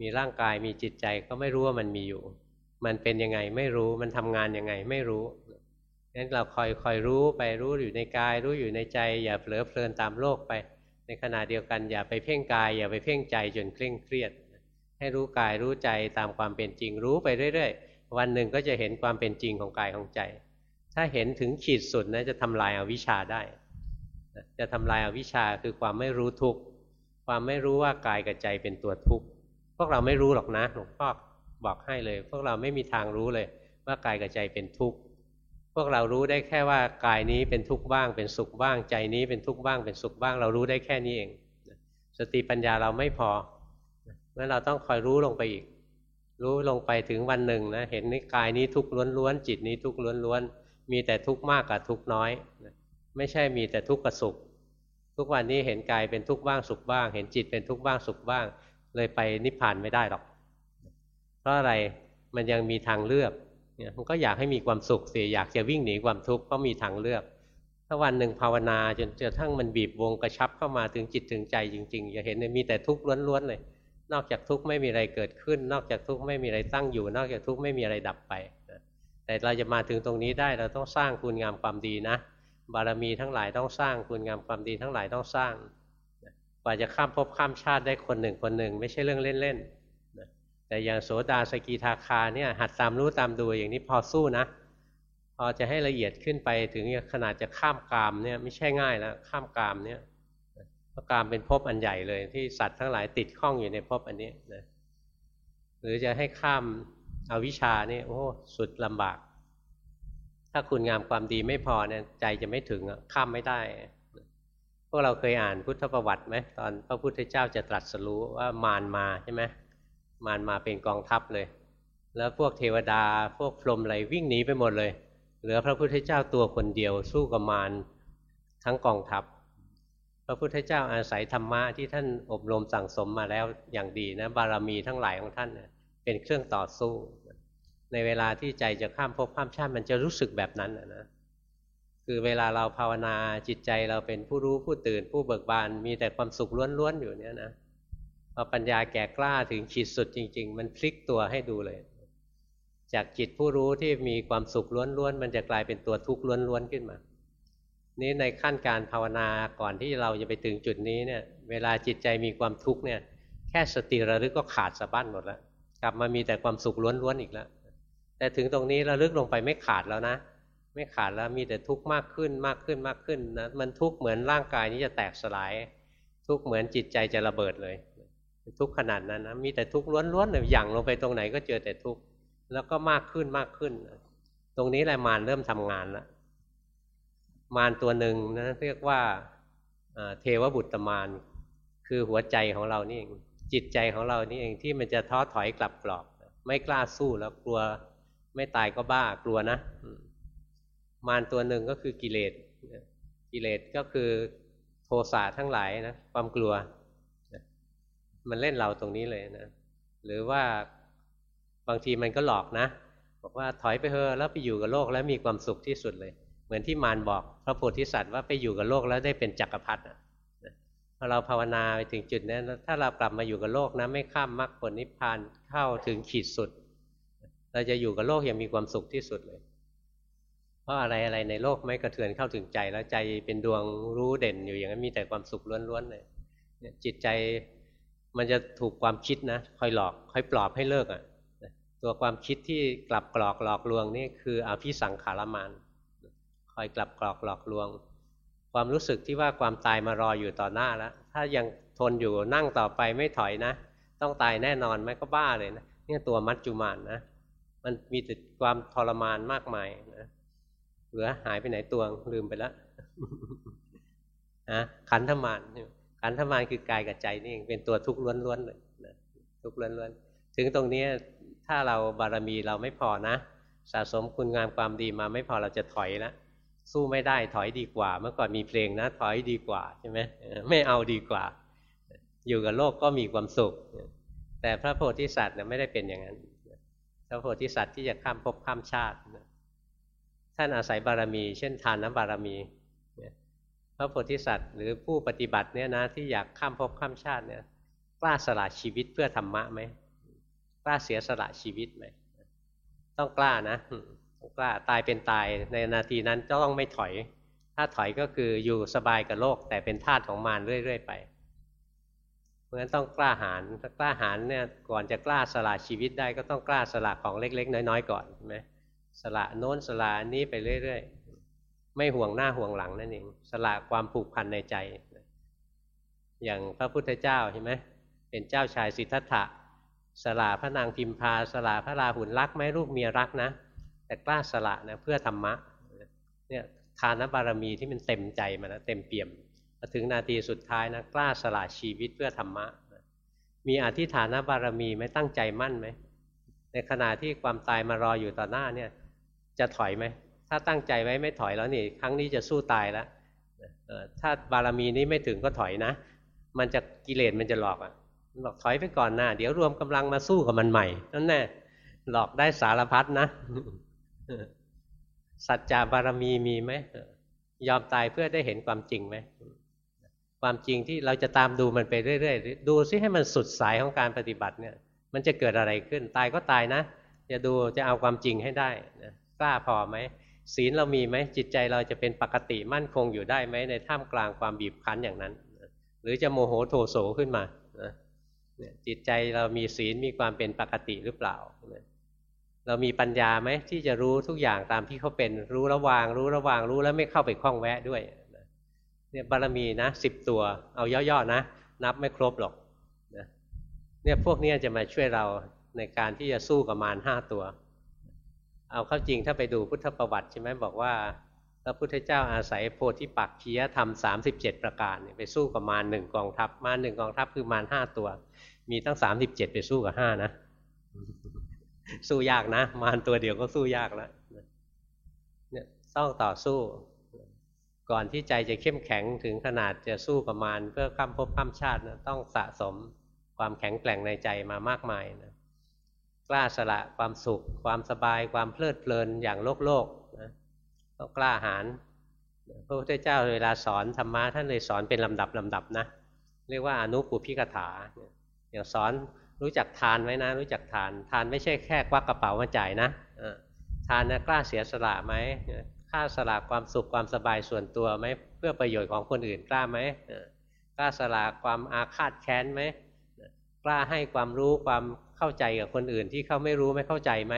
มีร่างกายมีจิตใจก็ไม่รู้ว่ามันมีอยู่ มันเป็นยังไงไม่รู้มันทำงานยังไงไม่รู้งั้นเราคอยคอยรู้ไปรู้อยู่ในกาย รู้อยู่ในใจ อย่าเผลอเพลินตามโลกไป ในขณะเดียวกันอย่าไปเพ่งกาย อย่าไปเพ่งใจจนเคร่งเครียด ให้รู้กายรู้ใจตามความเป็นจริงรู้ไปเรื่อยๆ วันหนึ่งก็จะเห็นความเป็นจริงของกายของใจ ถ้าเห็นถึงขีดสุดนะจะทำลายอาวิชชาได้ จะทำลายอาวิชชาคือความไม่รู้ทุกข์ความไม่รู้ว่ากายกับใจเป็นตัวทุกข์พวกเราไม่รู้หรอกนะหลวงพ่อ บอกให้เลย พวกเราไม่มีทางรู้เลยว่ากายกับใจเป็นทุกข์พวกเรารู้ได้แค่ว่ากายนี้เป็นทุกข์บ้าง เป็นสุขบ้าง ใจนี้เป็นทุกข์บ้าง เป็นสุขบ้าง เรารู้ได้แค่นี้เอง สติปัญญาเราไม่พอเมื่อเราต้องคอยรู้ลงไปอีก รู้ลงไปถึงวันหนึ่งนะเห็นในกายนี้ทุกข์ล้วนๆจิตนี้ทุกข์ล้วนๆมีแต่ทุกข์มากกับทุกข์น้อย ไม่ใช่มีแต่ทุกข์กับสุข ทุกวันนี้เห็นกายเป็นทุกข์บ้างสุขบ้าง เห็นจิตเป็นทุกข์บ้างสุขบ้าง เลยไปนิพพานไม่ได้หรอก ราะอะไรมันยังมีทางเลือกเนี่ยมันก็อยากให้มีความสุขสิอยากจะวิ่งหนีความทุกข์ก็มีทางเลือก ถ้าวันหนึ่งภาวนาจนกระทั่งมันบีบวงกระชับเข้ามาถึงจิตถึงใจจริงๆจะเห็นมีแต่ทุกข์ล้วนๆเลย นอกจากทุกข์ไม่มีอะไรเกิดขึ้น นอกจากทุกข์ไม่มีอะไรตั้งอยู่ นอกจากทุกข์ไม่มีอะไรดับไปแต่เราจะมาถึงตรงนี้ได้เราต้องสร้างคุณงามความดีนะ บารมีทั้งหลายต้องสร้างคุณงามความดีทั้งหลายต้องสร้างกว่าจะข้ามภพข้ามชาติได้คนหนึ่งคนหนึ่ง ไม่ใช่เรื่องเล่นๆ แต่อย่างโสดาสกีทาคาเนี่ยหัดตามรู้ตามดูอย่างนี้พอสู้นะ พอจะให้ละเอียดขึ้นไปถึงขนาดจะข้ามกามเนี่ยไม่ใช่ง่ายแล้วข้ามกามเนี่ยเพราะกามเป็นภพอันใหญ่เลย ที่สัตว์ทั้งหลายติดข้องอยู่ในภพอันนี้นะหรือจะให้ข้ามอาวิชานี่โอ้สุดลำบาก ถ้าคุณงามความดีไม่พอเนี่ยใจจะไม่ถึงข้ามไม่ได้ พวกเราเคยอ่านพุทธประวัติไหมตอนพระพุทธเจ้าจะตรัสรู้ว่ามารมาใช่ไหม มารมาเป็นกองทัพเลย แล้วพวกเทวดาพวกพรหมอะไรวิ่งหนีไปหมดเลย เหลือพระพุทธเจ้าตัวคนเดียวสู้กับมารทั้งกองทัพ พระพุทธเจ้าอาศัยธรรมะที่ท่านอบรมสั่งสมมาแล้วอย่างดีนะบารมีทั้งหลายของท่านเป็นเครื่องต่อสู้ ในเวลาที่ใจจะข้ามภพข้ามชาติมันจะรู้สึกแบบนั้นนะคือเวลาเราภาวนาจิตใจเราเป็นผู้รู้ผู้ตื่นผู้เบิกบาน มีแต่ความสุขล้วนๆอยู่เนี่ยนะ พอปัญญาแก่กล้าถึงขีดสุดจริง ๆ มันพลิกตัวให้ดูเลย จากจิตผู้รู้ที่มีความสุขล้วนๆมันจะกลายเป็นตัวทุกข์ล้วนๆขึ้นมา นี้ในขั้นการภาวนาก่อนที่เราจะไปถึงจุดนี้เนี่ย เวลาจิตใจมีความทุกข์เนี่ย แค่สติระลึกก็ขาดสะบั้นหมดแล้วกลับมามีแต่ความสุขล้วนๆอีกแล้วแต่ถึงตรงนี้ระลึกลงไปไม่ขาดแล้วนะ ไม่ขาดแล้วมีแต่ทุกข์มากขึ้นมากขึ้นมากขึ้นนะมันทุกข์เหมือนร่างกายนี้จะแตกสลาย ทุกข์เหมือนจิตใจจะระเบิดเลย ทุกขนาดนั้นนะมีแต่ทุกข์ล้วนๆเลยอย่างลงไปตรงไหนก็เจอแต่ทุกข์แล้วก็มากขึ้นมากขึ้น ตรงนี้แหละมารเริ่มทำงานแล้วมารตัวหนึ่งนะเรียกว่าเทวบุตรมารคือหัวใจของเรานี่เองจิตใจของเรานี่เองที่มันจะท้อถอยกลับกรอบ ไม่กล้าสู้แล้วกลัวไม่ตายก็บ้ากลัวนะ มารตัวหนึ่งก็คือกิเลสกิเลสก็คือโทสะทั้งหลายนะความกลัว มันเล่นเราตรงนี้เลยนะหรือว่าบางทีมันก็หลอกนะ บอกว่าถอยไปเถอะแล้วไปอยู่กับโลกแล้วมีความสุขที่สุดเลย เหมือนที่มารบอกพระโพธิสัตว์ว่าไปอยู่กับโลกแล้วได้เป็นจักรพรรดิพอเราภาวนาไปถึงจุดนั้นถ้าเรากลับมาอยู่กับโลกนะไม่ข้ามมรรคผลนิพพานเข้าถึงขีดสุด เราจะอยู่กับโลกอย่างมีความสุขที่สุดเลย เพราะอะไรอะไรในโลกไม่กระเทือนเข้าถึงใจแล้วใจเป็นดวงรู้เด่นอยู่อย่างนั้นมีแต่ความสุขล้วนๆเลยจิตใจ มันจะถูกความคิดนะคอยหลอกคอยปลอบให้เลิกอะตัวความคิดที่กลับกรอกหลอกลวงนี่คืออภิสังขารมานคอยกลับกรอกหลอกลวง ความรู้สึกที่ว่าความตายมารออยู่ต่อหน้าแล้ว ถ้ายังทนอยู่นั่งต่อไปไม่ถอยนะ ต้องตายแน่นอนไหมก็บ้าเลยนะเนี่ยตัวมัจจุมานนะ มันมีแต่ความทรมานมากมายนะเหลือหายไปไหนตัวลืมไปแล้วนะขันธมาร ขันธมารคือกายกับใจนี่เองเป็นตัวทุกข์ล้วนๆเลยนะทุกข์ล้วนๆ ถึงตรงนี้ถ้าเราบารมีเราไม่พอนะ สะสมคุณงามความดีมาไม่พอเราจะถอยแล้วสู้ไม่ได้ถอยดีกว่า เมื่อก่อนมีเพลงนะ ถอยดีกว่าใช่ไหมไม่เอาดีกว่า อยู่กับโลกก็มีความสุข แต่พระโพธิสัตว์เนี่ยไม่ได้เป็นอย่างนั้นพระโพธิสัตว์ที่จะข้ามภพข้ามชาติท่านอาศัยบารมี เช่นทานน้ำบารมี พระโพธิสัตว์หรือผู้ปฏิบัติเนี่ยนะที่อยากข้ามภพข้ามชาติเนี่ยกล้าสละชีวิตเพื่อธรรมะไหมกล้าเสียสละชีวิตไหมต้องกล้านะต้องกล้าตายเป็นตายในนาทีนั้นต้องไม่ถอย ถ้าถอยก็คืออยู่สบายกับโลก แต่เป็นทาสของมารเรื่อยๆไป เพราะฉะนั้นต้องกล้าหาญถ้ากล้าหาญเนี่ยก่อนจะกล้าสละชีวิตได้ก็ต้องกล้าสละของเล็ก ๆ น้อยๆก่อนใช่ไหมสละโน้นสละนี้ไปเรื่อย ๆ ไม่ห่วงหน้าห่วงหลังนั่นเองสละความผูกพันในใจ อย่างพระพุทธเจ้าใช่ไหมเป็นเจ้าชายสิทธัตถะสละพระนางพิมพาสละพระราหุลรักไหมลูกเมียรักนะ แต่กล้าสละนะเพื่อธรรมะเนี่ยทานบารมีที่มันเต็มใจมาแล้วเต็มเปี่ยมมาถึงนาทีสุดท้ายนะกล้าสละชีวิตเพื่อธรรมะมีอธิฐานบารมีไหมตั้งใจมั่นไหมในขณะที่ความตายมารออยู่ต่อหน้าเนี่ย จะถอยไหม ถ้าตั้งใจไว้ไม่ถอยแล้วนี่ ครั้งนี้จะสู้ตายแล้วถ้าบารมีนี้ไม่ถึงก็ถอยนะ มันจะกิเลสมันจะหลอกอะบอกถอยไปก่อนนะเดี๋ยวรวมกำลังมาสู้กับมันใหม่นั่นแน่หลอกได้สารพัดนะสัจจาบารมีมีไหมยอมตายเพื่อได้เห็นความจริงไหมความจริงที่เราจะตามดูมันไปเรื่อยๆ ดูซิให้มันสุดสายของการปฏิบัติเนี่ย มันจะเกิดอะไรขึ้น ตายก็ตายนะ จะดูจะเอาความจริงให้ได้นะกล้าพอไหม ศีลเรามีไหมจิตใจเราจะเป็นปกติมั่นคงอยู่ได้ไหมในท่ามกลางความบีบคั้นอย่างนั้น หรือจะโมโหโทโสขึ้นมาจิตใจเรามีศีลมีความเป็นปกติหรือเปล่า เรามีปัญญาไหมที่จะรู้ทุกอย่างตามที่เขาเป็นรู้ระวาง รู้ระวางรู้แล้วไม่เข้าไปคล้องแวะด้วยเนี่ยบารมีนะสิบตัว เอาย่อๆนะ นับไม่ครบหรอกเนี่ยพวกนี้จะมาช่วยเราในการที่จะสู้กับมารห้าตัว เอาเข้าจริงถ้าไปดูพุทธประวัติใช่ไหมบอกว่าพระพุทธเจ้าอาศัยโพธิปักขียธรรมสามสิบเจ็ดประการไปสู้กับมารหนึ่งกองทัพมารหนึ่งกองทัพคือมารห้าตัว มีตั้งสามสิบเจ็ดไปสู้กับห้านะสู้ยากนะ มารตัวเดียวก็สู้ยากแล้วเนี่ยต้องต่อสู้ ก่อนที่ใจจะเข้มแข็งถึงขนาดจะสู้กับมารเพื่อข้ามภพข้ามชาตินะต้องสะสมความแข็งแกร่งในใจมามากมายนะ กล้าสละความสุข ความสบายความเพลิดเพลินอย่างโลกโลกนะต้องกล้าหาญพระพุทธเจ้าเวลาสอนธรรมะท่านเลยสอนเป็นลำดับลำดับนะเรียกว่าอนุปุพิกถาอย่างสอนรู้จักทานไว้นะ รู้จักทานทานไม่ใช่แค่ควักกระเป๋ามาจ่ายนะทานนะกล้าเสียสละไหมกล้าสละความสุขความสบายส่วนตัวไหมเพื่อประโยชน์ของคนอื่นกล้าไหมกล้าสละความอาฆาตแค้นไหมกล้าให้ความรู้ความ เข้าใจกับคนอื่นที่เขาไม่รู้ไม่เข้าใจไหม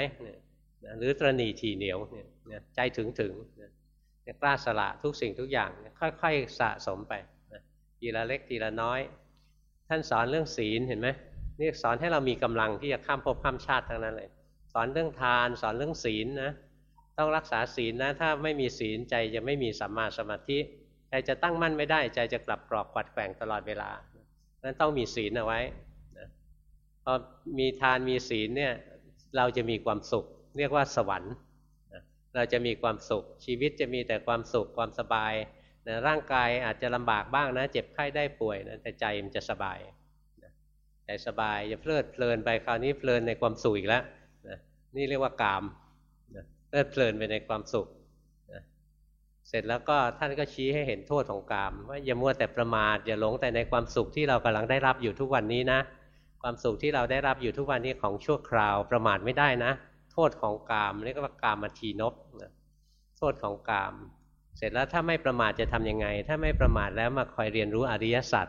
หรือตรณีทีเหนียวเนี่ยใจถึงถึงกล้าสละทุกสิ่งทุกอย่างค่อยๆสะสมไปทีละเล็กทีละน้อย ท่านสอนเรื่องศีลเห็นไหมนี่สอนให้เรามีกำลังที่จะข้ามภพข้ามชาติทั้งนั้นเลย สอนเรื่องทาน สอนเรื่องศีลนะต้องรักษาศีลนะ ถ้าไม่มีศีลใจจะไม่มีสัมมาสมาธิใจจะตั้งมั่นไม่ได้ ใจจะกลับกรอกวัดแกว่งตลอดเวลานั้นต้องมีศีลเอาไว้ อมีทานมีศีลเนี่ยเราจะมีความสุข เรียกว่าสวรรค์เราจะมีความสุข ชีวิตจะมีแต่ความสุขความสบายนะร่างกายอาจจะลำบากบ้างนะ เจ็บไข้ได้ป่วยนะแต่ใจมันจะสบายใจสบายจะเพลิดเพลินไปคราวนี้เพลินในความสุขอีกแล้วนะนี่เรียกว่ากามนะเพลิดเพลินไปในความสุขนะเสร็จแล้วก็ท่านก็ชี้ให้เห็นโทษของกาม ว่าอย่ามัวแต่ประมาทอย่าหลงแต่ในความสุขที่เรากำลังได้รับอยู่ทุกวันนี้นะ ความสุขที่เราได้รับอยู่ทุกวันนี้ของชั่วคราวประมาทไม่ได้นะ โทษของกามเรียกว่ากามทีนบโทษของกาม เสร็จแล้วถ้าไม่ประมาทจะทํำยังไง ถ้าไม่ประมาทแล้วมาคอยเรียนรู้อริยสัจ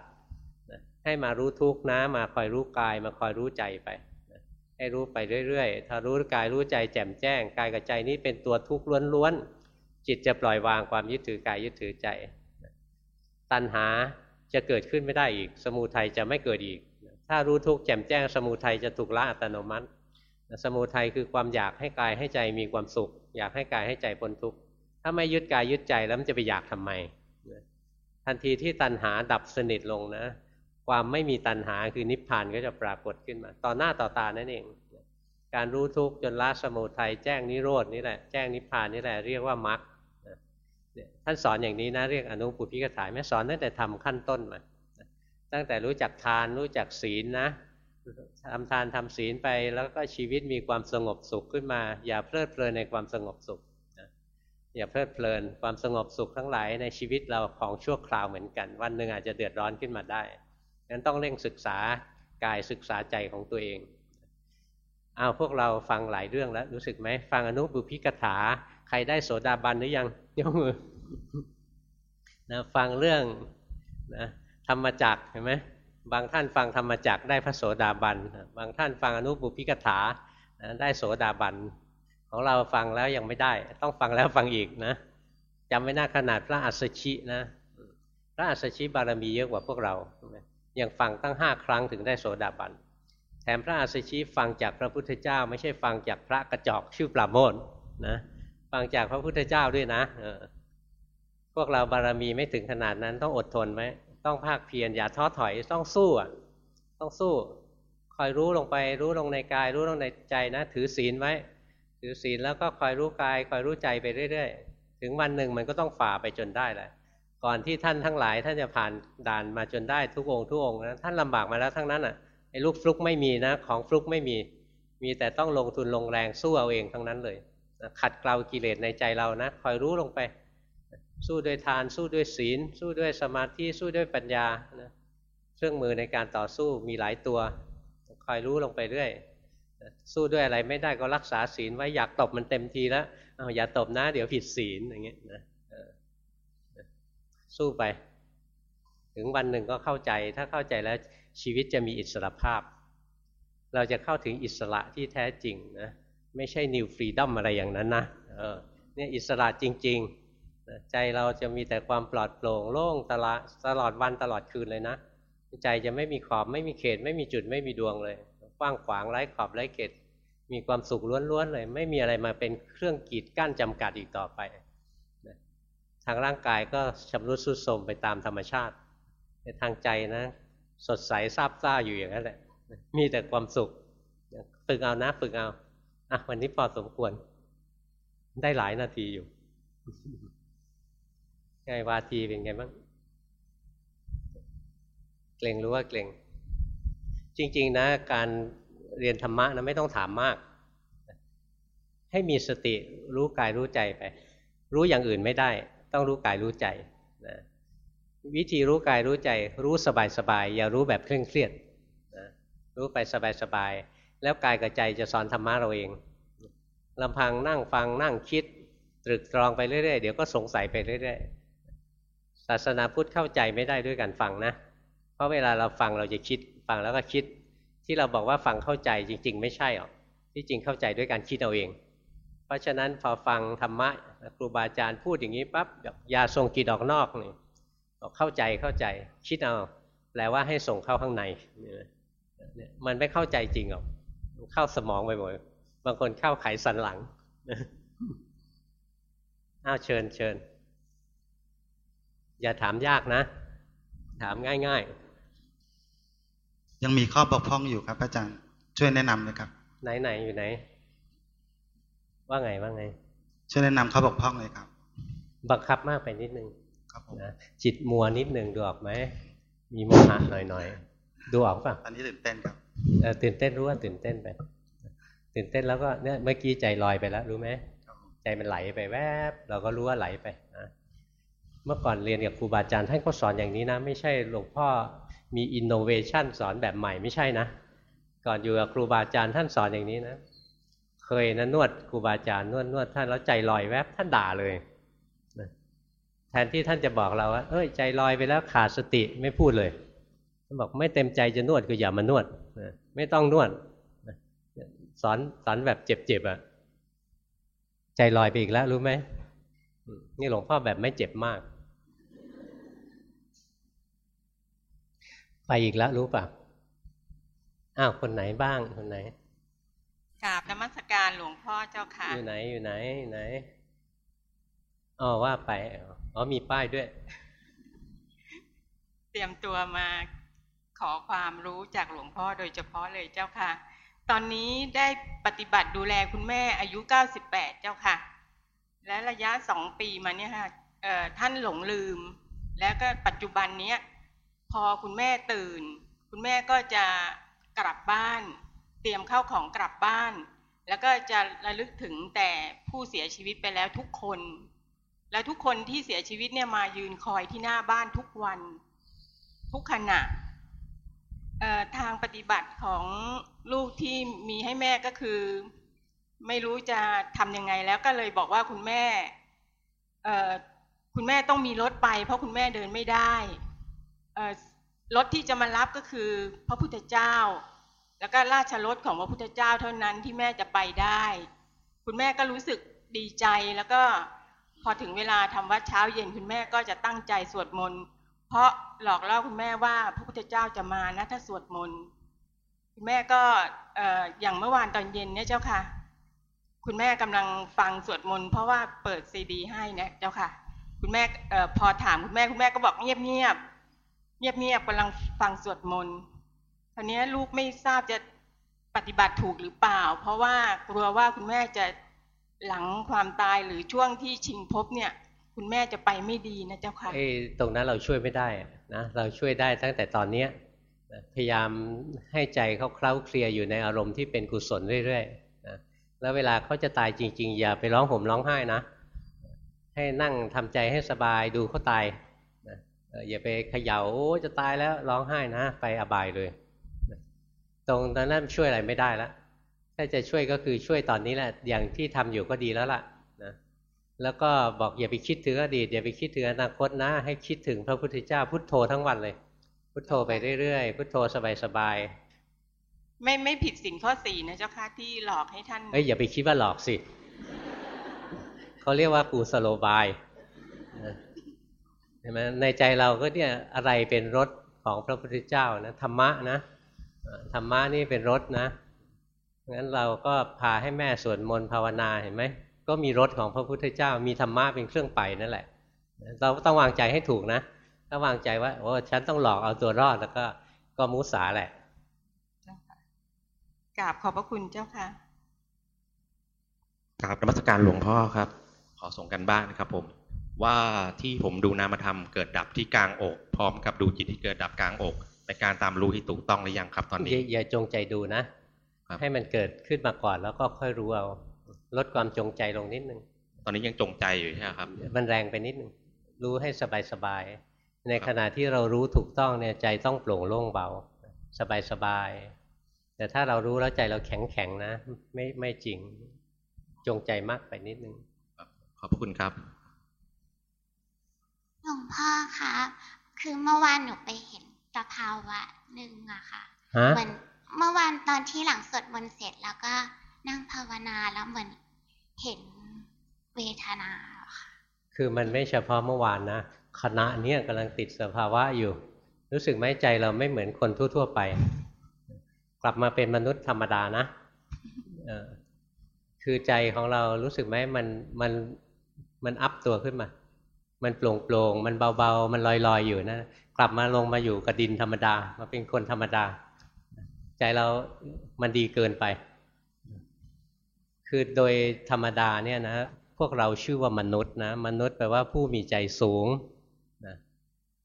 ให้มารู้ทุกนะ มาคอยรู้กาย มาคอยรู้ใจไปให้รู้ไปเรื่อยๆ ถ้ารู้กายรู้ใจแจ่มแจ้ง กายกับใจนี้เป็นตัวทุกข์ล้วนๆ จิตจะปล่อยวางความยึดถือกายยึดถือใจ ตัณหาจะเกิดขึ้นไม่ได้อีก สมุทัยจะไม่เกิดอีก ถ้ารู้ทุกข์แจ่มแจ้งสมุทัยจะถูกละอัตโนมัติ สมุทัยคือความอยากให้กายให้ใจมีความสุข อยากให้กายให้ใจพ้นทุกข์ถ้าไม่ยึดกายยึดใจแล้วมันจะไปอยากทำไม ทันทีที่ตัณหาดับสนิทลงนะ ความไม่มีตัณหาคือนิพพานก็จะปรากฏขึ้นมา ต่อหน้าต่อตานั่นเอง การรู้ทุกข์จนละสมุทัยแจ้งนิโรดนี่แหละแจ้งนิพพานนี่แหละเรียกว่ามรรคท่านสอนอย่างนี้นะเรียกอนุปุพิกถายไม่สอนตั้งแต่ทำขั้นต้นมา ตั้งแต่รู้จักทานรู้จักศีลนะทำทานทำศีลไปแล้วก็ชีวิตมีความสงบสุขขึ้นมา อย่าเพลิดเพลินในความสงบสุขอย่าเพลิดเพลินความสงบสุขทั้งหลายในชีวิตเราของชั่วคราวเหมือนกัน วันหนึ่งอาจจะเดือดร้อนขึ้นมาได้งั้นต้องเร่งศึกษากายศึกษาใจของตัวเองเอาพวกเราฟังหลายเรื่องแล้วรู้สึกไหมฟังอนุบุพิกถา ใครได้โสดาบันหรือยังยกมือนะฟังเรื่องนะ ธรรมจักเห็นไหมบางท่านฟังธรรมจักได้พระโสดาบัน บางท่านฟังอนุบุพิกถาได้โสดาบัน ของเราฟังแล้วยังไม่ได้ ต้องฟังแล้วฟังอีกนะจำไว้น้าขนาดพระอัสชินะ พระอัสชิบารมีเยอะกว่าพวกเรา ยังฟังตั้งห้าครั้งถึงได้โสดาบัน แถมพระอัสชิฟังจากพระพุทธเจ้า ไม่ใช่ฟังจากพระกระจอกชื่อปราโมทนะ ฟังจากพระพุทธเจ้าด้วยนะ พวกเราบารมีไม่ถึงขนาดนั้นต้องอดทนไหม ต้องภาคเพียรอย่าท้อถอยต้องสู้อะต้องสู้ คอยรู้ลงไป รู้ลงในกาย รู้ลงในใจนะ ถือศีลไว้ ถือศีลแล้วก็คอยรู้กาย คอยรู้ใจไปเรื่อยๆ ถึงวันหนึ่งมันก็ต้องฝ่าไปจนได้แหละก่อนที่ท่านทั้งหลาย ท่านจะผ่านด่านมาจนได้ทุกองค์ทุกองค์นะท่านลำบากมาแล้วทั้งนั้นอะไอ้ลูกฟลุกไม่มีนะ ของฟลุกไม่มี มีแต่ต้องลงทุนลงแรงสู้เอาเองทั้งนั้นเลยขัดเกลากิเลสในใจเรานะคอยรู้ลงไป สู้ด้วยทานสู้ด้วยศีล สู้ด้วยสมาธิสู้ด้วยปัญญาเครื่องมือในการต่อสู้มีหลายตัวคอยรู้ลงไปเรื่อยสู้ด้วยอะไรไม่ได้ก็รักษาศีลไว้อยากตบมันเต็มทีแล้วเอาอย่าตบนะ เดี๋ยวผิดศีลอย่างเงี้ยนะสู้ไป ถึงวันหนึ่งก็เข้าใจ ถ้าเข้าใจแล้วชีวิตจะมีอิสระภาพ เราจะเข้าถึงอิสระที่แท้จริงนะไม่ใช่นิวฟรีดัมอะไรอย่างนั้นนะเนี่ยอิสระจริง ๆ ใจเราจะมีแต่ความปลอดโปร่งโล่งตลอดตลอดวันตลอดคืนเลยนะ ใจจะไม่มีขอบไม่มีเขต ไม่มีจุดไม่มีดวงเลยกว้างขวางไร้ขอบไร้เขต มีความสุขล้วนๆเลย ไม่มีอะไรมาเป็นเครื่องกีดกั้นจำกัดอีกต่อไปทางร่างกายก็ชำรุดสุดโทมไปตามธรรมชาติในทางใจนะ สดใสซาบซ่าอยู่อย่างนั้นแหละ มีแต่ความสุขฝึกเอานะฝึกเอาอะวันนี้พอสมควร ได้หลายนาทีอยู่ ไงวาทีเป็นไงบ้าง เกรงรู้ว่าเกรงจริง ๆ นะ การเรียนธรรมะนะไม่ต้องถามมาก ให้มีสติรู้กายรู้ใจไป รู้อย่างอื่นไม่ได้ ต้องรู้กายรู้ใจนะวิธีรู้กายรู้ใจ รู้สบายๆอย่ารู้แบบเคร่งเครียดนะรู้ไปสบายๆแล้วกายกับใจจะสอนธรรมะเราเองลำพังนั่งฟังนั่งคิด ตรึกตรองไปเรื่อยๆ เดี๋ยวก็สงสัยไปเรื่อยๆ ศาสนาพุทธเข้าใจไม่ได้ด้วยการฟังนะ เพราะเวลาเราฟังเราจะคิดฟังแล้วก็คิด ที่เราบอกว่าฟังเข้าใจจริง ๆ ไม่ใช่หรอกที่จริงเข้าใจด้วยการคิดเอาเอง เพราะฉะนั้นพอฟังธรรมะครูบาอาจารย์พูดอย่างนี้ปั๊บยาทรงกิดออกนอกนี่บอกเข้าใจเข้าใจคิดเอาแปลว่าให้ส่งเข้าข้างในมันไม่เข้าใจจริงหรอกเข้าสมองไปหมดบางคนเข้าไขสันหลังอ้าวเชิญเชิญ อย่าถามยากนะ ถามง่ายๆ ยังมีข้อบกพร่องอยู่ครับ อาจารย์ช่วยแนะนำเลยครับ ไหนไหนอยู่ไหน ว่าไงว่าไง ช่วยแนะนำข้อบกพร่องเลยครับ บังคับมากไปนิดนึงครับผมนะจิตมัวนิดนึงดูออกไหมมีโมหะหน่อยๆดูออกป่ะตอนนี้ตื่นเต้นครับเออตื่นเต้นรู้ว่าตื่นเต้นไปตื่นเต้นแล้วก็เนี่ยเมื่อกี้ใจลอยไปแล้วรู้ไหมใจมันไหลไปแวบ เราก็รู้ว่าไหลไปนะ เมื่อก่อนเรียนกับครูบาอาจารย์ท่านก็สอนอย่างนี้นะ ไม่ใช่หลวงพ่อมีอินโนเวชันสอนแบบใหม่ไม่ใช่นะ ก่อนอยู่กับครูบาอาจารย์ท่านสอนอย่างนี้นะ เคยนะนวดครูบาอาจารย์นวดนวดท่านแล้วใจลอยแวบท่านด่าเลยแทนที่ท่านจะบอกเราว่าเอ้ยใจลอยไปแล้วขาดสติไม่พูดเลยท่านบอกไม่เต็มใจจะนวดก็อย่ามานวดไม่ต้องนวดสอนสอนแบบเจ็บๆอะ่ะ ใจลอยไปอีกแล้วรู้ไหม นี่หลวงพ่อแบบไม่เจ็บมาก ไปอีกแล้วรู้ป่ะอ้าวคนไหนบ้างคนไหนกราบนมัสการหลวงพ่อเจ้าค่ะ อยู่ไหนอยู่ไหนไหนอ๋อว่าไปอ๋อมีป้ายด้วย เตรียมตัวมาขอความรู้จากหลวงพ่อโดยเฉพาะเลยเจ้าค่ะ ตอนนี้ได้ปฏิบัติดูแลคุณแม่อายุ 98 เจ้าค่ะ และระยะสองปีมาเนี่ยค่ะท่านหลงลืม แล้วก็ปัจจุบันเนี้ยพอคุณแม่ตื่น คุณแม่ก็จะกลับบ้าน เตรียมเข้าของกลับบ้าน แล้วก็จะระลึกถึงแต่ผู้เสียชีวิตไปแล้วทุกคน และทุกคนที่เสียชีวิตเนี่ยมายืนคอยที่หน้าบ้านทุกวัน ทุกขณะทางปฏิบัติของลูกที่มีให้แม่ก็คือ ไม่รู้จะทำยังไงแล้วก็เลยบอกว่าคุณแม่ เออคุณแม่ต้องมีรถไป เพราะคุณแม่เดินไม่ได้เออรถที่จะมารับก็คือ พระพุทธเจ้า แล้วก็ราชรถของพระพุทธเจ้าเท่านั้นที่แม่จะไปได้ คุณแม่ก็รู้สึกดีใจแล้วก็พอถึงเวลาทำวัดเช้าเย็นคุณแม่ก็จะตั้งใจสวดมนต์เพราะหลอกล่อคุณแม่ว่าพระพุทธเจ้าจะมานะถ้าสวดมนต์คุณแม่ก็เอออย่างเมื่อวานตอนเย็นเนี่ยเจ้าค่ะ คุณแม่กำลังฟังสวดมนต์เพราะว่าเปิดซีดี ให้นะเจ้าค่ะ คุณแม่เอ่อพอถามคุณแม่คุณแม่ก็บอกเงียบเงียบเงียบเงียบกำลังฟังสวดมนต์คราวนี้ลูกไม่ทราบจะปฏิบัติถูกหรือเปล่า เพราะว่ากลัวว่าคุณแม่จะหลังความตายหรือช่วงที่ชิงภพเนี่ย คุณแม่จะไปไม่ดีนะเจ้าค่ะไอ้ตรงนั้นเราช่วยไม่ได้นะเราช่วยได้ตั้งแต่ตอนเนี้ยพยายามให้ใจเขาเคล้าเคลียอยู่ในอารมณ์ที่เป็นกุศลเรื่อยๆ แล้วเวลาเขาจะตายจริง ๆ อย่าไปร้องห่มร้องไห้นะ ให้นั่งทำใจให้สบายดูเขาตายนะอย่าไปเขย่าโอ้จะตายแล้วร้องไห้นะ ไปอบายเลย ตรงนั้นช่วยอะไรไม่ได้แล้วถ้าจะช่วยก็คือช่วยตอนนี้แหละ อย่างที่ทำอยู่ก็ดีแล้วล่ะนะแล้วก็บอกอย่าไปคิดถึงอดีตอย่าไปคิดถึงอนาคตนะ ให้คิดถึงพระพุทธเจ้าพุทโธทั้งวันเลย พุทโธไปเรื่อยๆพุทโธสบายๆ ไม่ไม่ผิดสิ่งข้อสี่นะเจ้าค่ะที่หลอกให้ท่านเอ้ยอย่าไปคิดว่าหลอกสิเขาเรียกว่ากูสโลบายนะเห็นไหมในใจเราก็เนี่ยอะไรเป็นรถของพระพุทธเจ้านะธรรมะนะธรรมะนี่เป็นรถนะงั้นเราก็พาให้แม่สวดมนต์ภาวนาเห็นไหมก็มีรถของพระพุทธเจ้า มีธรรมะเป็นเครื่องไปนั่นแหละ เราก็ต้องวางใจให้ถูกนะถ้าวางใจว่าโอ้ฉันต้องหลอกเอาตัวรอดแล้วก็ก็มุสาแหละ กราบขอบพระคุณเจ้าค่ะกราบนมัสการหลวงพ่อครับ ขอส่งกันบ้านนะครับผมว่าที่ผมดูนามธรรมเกิดดับที่กลางอก พร้อมกับดูจิตที่เกิดดับกลางอกในการตามรู้ที่ถูกต้องหรือยังครับตอนนี้อย่าอย่าจงใจดูนะครับให้มันเกิดขึ้นมาก่อนแล้วก็ค่อยรู้เอาลดความจงใจลงนิดนึงตอนนี้ยังจงใจอยู่ใช่ไหมครับ มันแรงไปนิดนึงรู้ให้สบายสบายๆในขณะที่เรารู้ถูกต้องเนี่ยใจต้องโปร่งโล่งเบา สบายสบายๆ แต่ถ้าเรารู้แล้วใจเราแข็งแข็งๆนะ ไม่ไม่จริงจงใจมากไปนิดนึงขอบพระคุณครับหลวงพ่อคะคือเมื่อวานหนูไปเห็นสภาวะหนึ่งอะค่ะฮะเหมือนเมื่อวานตอนที่หลังสวดมนต์เสร็จแล้วก็นั่งภาวนาแล้วเหมือนเห็นเวทนาอะค่ะคือมันไม่เฉพาะเมื่อวานนะคณะเนี้ยกำลังติดสภาวะอยู่ รู้สึกไหมใจเราไม่เหมือนคนทั่ว ๆ ไป กลับมาเป็นมนุษย์ธรรมดานะคือใจของเรารู้สึกไหมมันมันมันอัพตัวขึ้นมา มันโปร่งโปร่งมันเบาๆ มันลอยๆอยู่นะ กลับมาลงมาอยู่กับดินธรรมดา มาเป็นคนธรรมดา ใจเรามันดีเกินไป คือโดยธรรมดาเนี่ยนะ พวกเราชื่อว่ามนุษย์นะ มนุษย์แปลว่าผู้มีใจสูง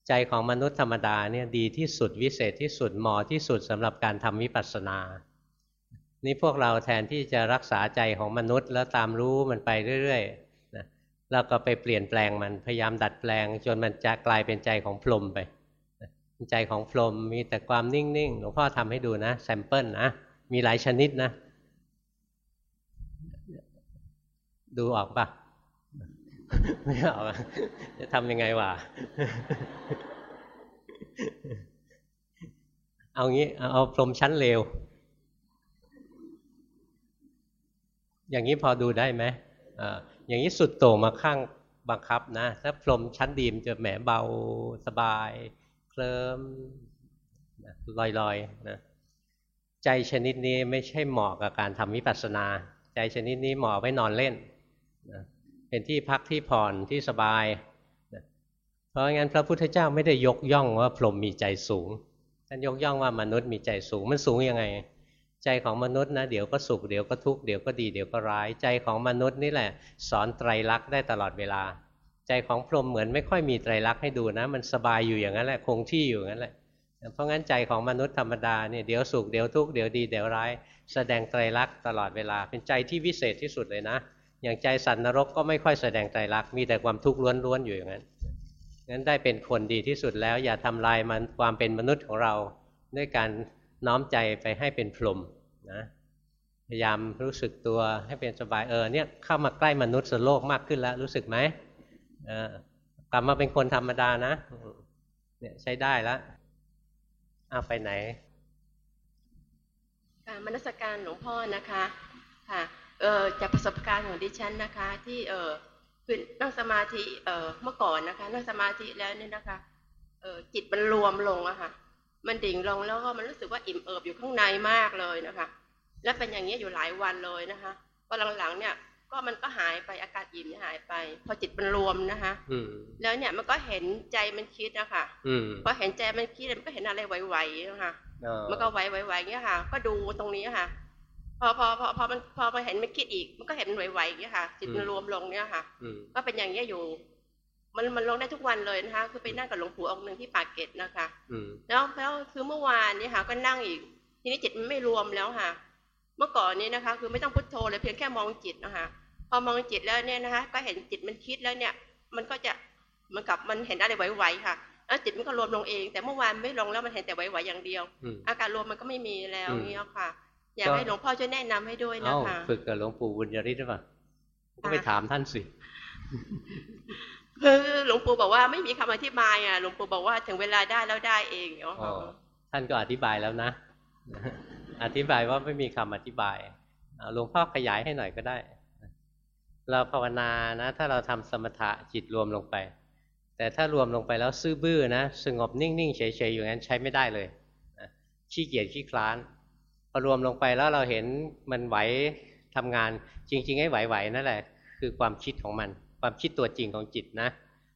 ใจของมนุษย์ธรรมดาเนี่ยดีที่สุดวิเศษที่สุดเหมาะที่สุดสำหรับการทำวิปัสสนา นี่พวกเราแทนที่จะรักษาใจของมนุษย์ แล้วตามรู้มันไปเรื่อยๆนะเราก็ไปเปลี่ยนแปลงมันพยายามดัดแปลง จนมันจะกลายเป็นใจของพรหมไปนะใจของพรหมมีแต่ความนิ่งๆหลวงพ่อทำให้ดูนะ sample นะมีหลายชนิดนะ ดูออกปะ ไม่ออกจะทำยังไงวะเอางี้ เอาพรมชั้นเลว อย่างนี้พอดูได้ไหมอย่างนี้สุดโต่งมาข้างบังคับนะ ถ้าพรมชั้นดีมจะแหมเบาสบาย เคลิมลอยๆนะใจชนิดนี้ไม่ใช่เหมาะกับการทำวิปัสสนา ใจชนิดนี้เหมาะไว้นอนเล่น เป็นที่พักที่ผ่อนที่สบาย เพราะงั้นพระพุทธเจ้าไม่ได้ยกย่องว่าพรหมมีใจสูง ท่านยกย่องว่ามนุษย์มีใจสูง มันสูงยังไง ใจของมนุษย์นะเดี๋ยวก็สุขเดี๋ยวก็ทุกข์เดี๋ยวก็ดีเดี๋ยวก็ร้าย ใจของมนุษย์นี่แหละ สอนไตรลักษณ์ได้ตลอดเวลา ใจของพรหมเหมือนไม่ค่อยมีไตรลักษณ์ให้ดูนะ มันสบายอยู่อย่างนั้นแหละคงที่อยู่อย่างนั้นแหละเพราะงั้นใจของมนุษย์ธรรมดาเนี่ยเดี๋ยวสุขเดี๋ยวทุกข์เดี๋ยวดีเดี๋ยวร้าย แสดงไตรลักษณ์ตลอดเวลา เป็นใจที่วิเศษที่สุดเลยนะ อย่างใจสัตว์นรกก็ไม่ค่อยแสดงไตรลักมีแต่ความทุกข์ล้วนๆอยู่อย่างนั้นงั้นได้เป็นคนดีที่สุดแล้ว อย่าทำลายมันความเป็นมนุษย์ของเราด้วยการน้อมใจไปให้เป็นพรหมนะพยายามรู้สึกตัวให้เป็นสบายเออเนี่ยเข้ามาใกล้มนุษย์สโลกมากขึ้นแล้วรู้สึกไหมเออกลับมาเป็นคนธรรมดานะเนี่ยใช้ได้แล้วเอาไปไหนการมนสการหลวงพ่อนะคะค่ะ เออจากประสบการณ์ของดิฉันนะคะ ที่เออคือนั่งสมาธิเออเมื่อก่อนนะคะ นั่งสมาธิแล้วเนี่ยนะคะเออจิตมันรวมลงอะค่ะ มันดิ่งลงแล้วก็มันรู้สึกว่าอิ่มเอิบอยู่ข้างในมากเลยนะคะ แล้วเป็นอย่างนี้อยู่หลายวันเลยนะคะพอหลังๆ เนี่ยก็มันก็หายไปอาการอิ่มเนี่ยหายไป พอจิตมันรวมนะคะอืมแล้วเนี่ยมันก็เห็นใจมันคิดนะคะอืมพอเห็นใจมันคิดมันก็เห็นอะไรไหวๆนะคะเออมันก็ไหวไหวๆอย่างเงี้ยค่ะ ก็ดูตรงนี้ค่ะพ อพอพอพอมันพอมาเห็นมันคิดอีก มันก็เห็นมันไหวๆอย่างเงี้ยค่ะ จิตมันรวมลงเนี้ยค่ะอืมก็เป็นอย่างเงี้ยอยู่ มันมันลงได้ทุกวันเลยนะคะ คือไปนั่งกับหลวงปู่องค์หนึ่งที่ปากเกร็ดนะคะอืมแล้วแล้วคือเมื่อวานนี้ค่ะ ก็นั่งอีก ทีนี้จิตมันไม่รวมแล้วค่ะ เมื่อก่อนนี้นะคะ คือไม่ต้องพุทโธเลยเพียงแค่มองจิตนะคะพอมองจิตแล้วเนี่ยนะคะ ก็เห็นจิตมันคิดแล้วเนี่ย มันก็จะเหมือนกับมันเห็นอะไรไหวๆค่ะแล้วจิตมันก็รวมลงเอง แต่เมื่อวานไม่ลงแล้วมันเห็นแต่ไหวๆอย่างเดียวอืมอาการรวมมันก็ไม่มีแล้วอืมเงี้ยค่ะ อยากก็ให้หลวงพ่อช่วยแนะนำให้ด้วยนะเอ้าคะฝึกกับหลวงปู่บุญยริศหรือเปล่าก็ไปถามท่านสิคือหลวงปู่บอกว่าไม่มีคำอธิบายอะหลวงปู่บอกว่าถึงเวลาได้แล้วได้เองเนาะอ๋อท่านก็อธิบายแล้วนะ อธิบายว่าไม่มีคำอธิบายเอาหลวงพ่อขยายให้หน่อยก็ได้ เราภาวนานะ ถ้าเราทำสมถะจิตรวมลงไป แต่ถ้ารวมลงไปแล้วซื่อบื้อนะสงบนิ่งๆเฉยๆอยู่งั้นใช้ไม่ได้เลยนะขี้เกียจขี้คลาน พอรวมลงไปแล้วเราเห็นมันไหวทำงานจริงๆไอ้ไหวๆนั่นแหละ คือความคิดของมัน ความคิดตัวจริงของจิตนะ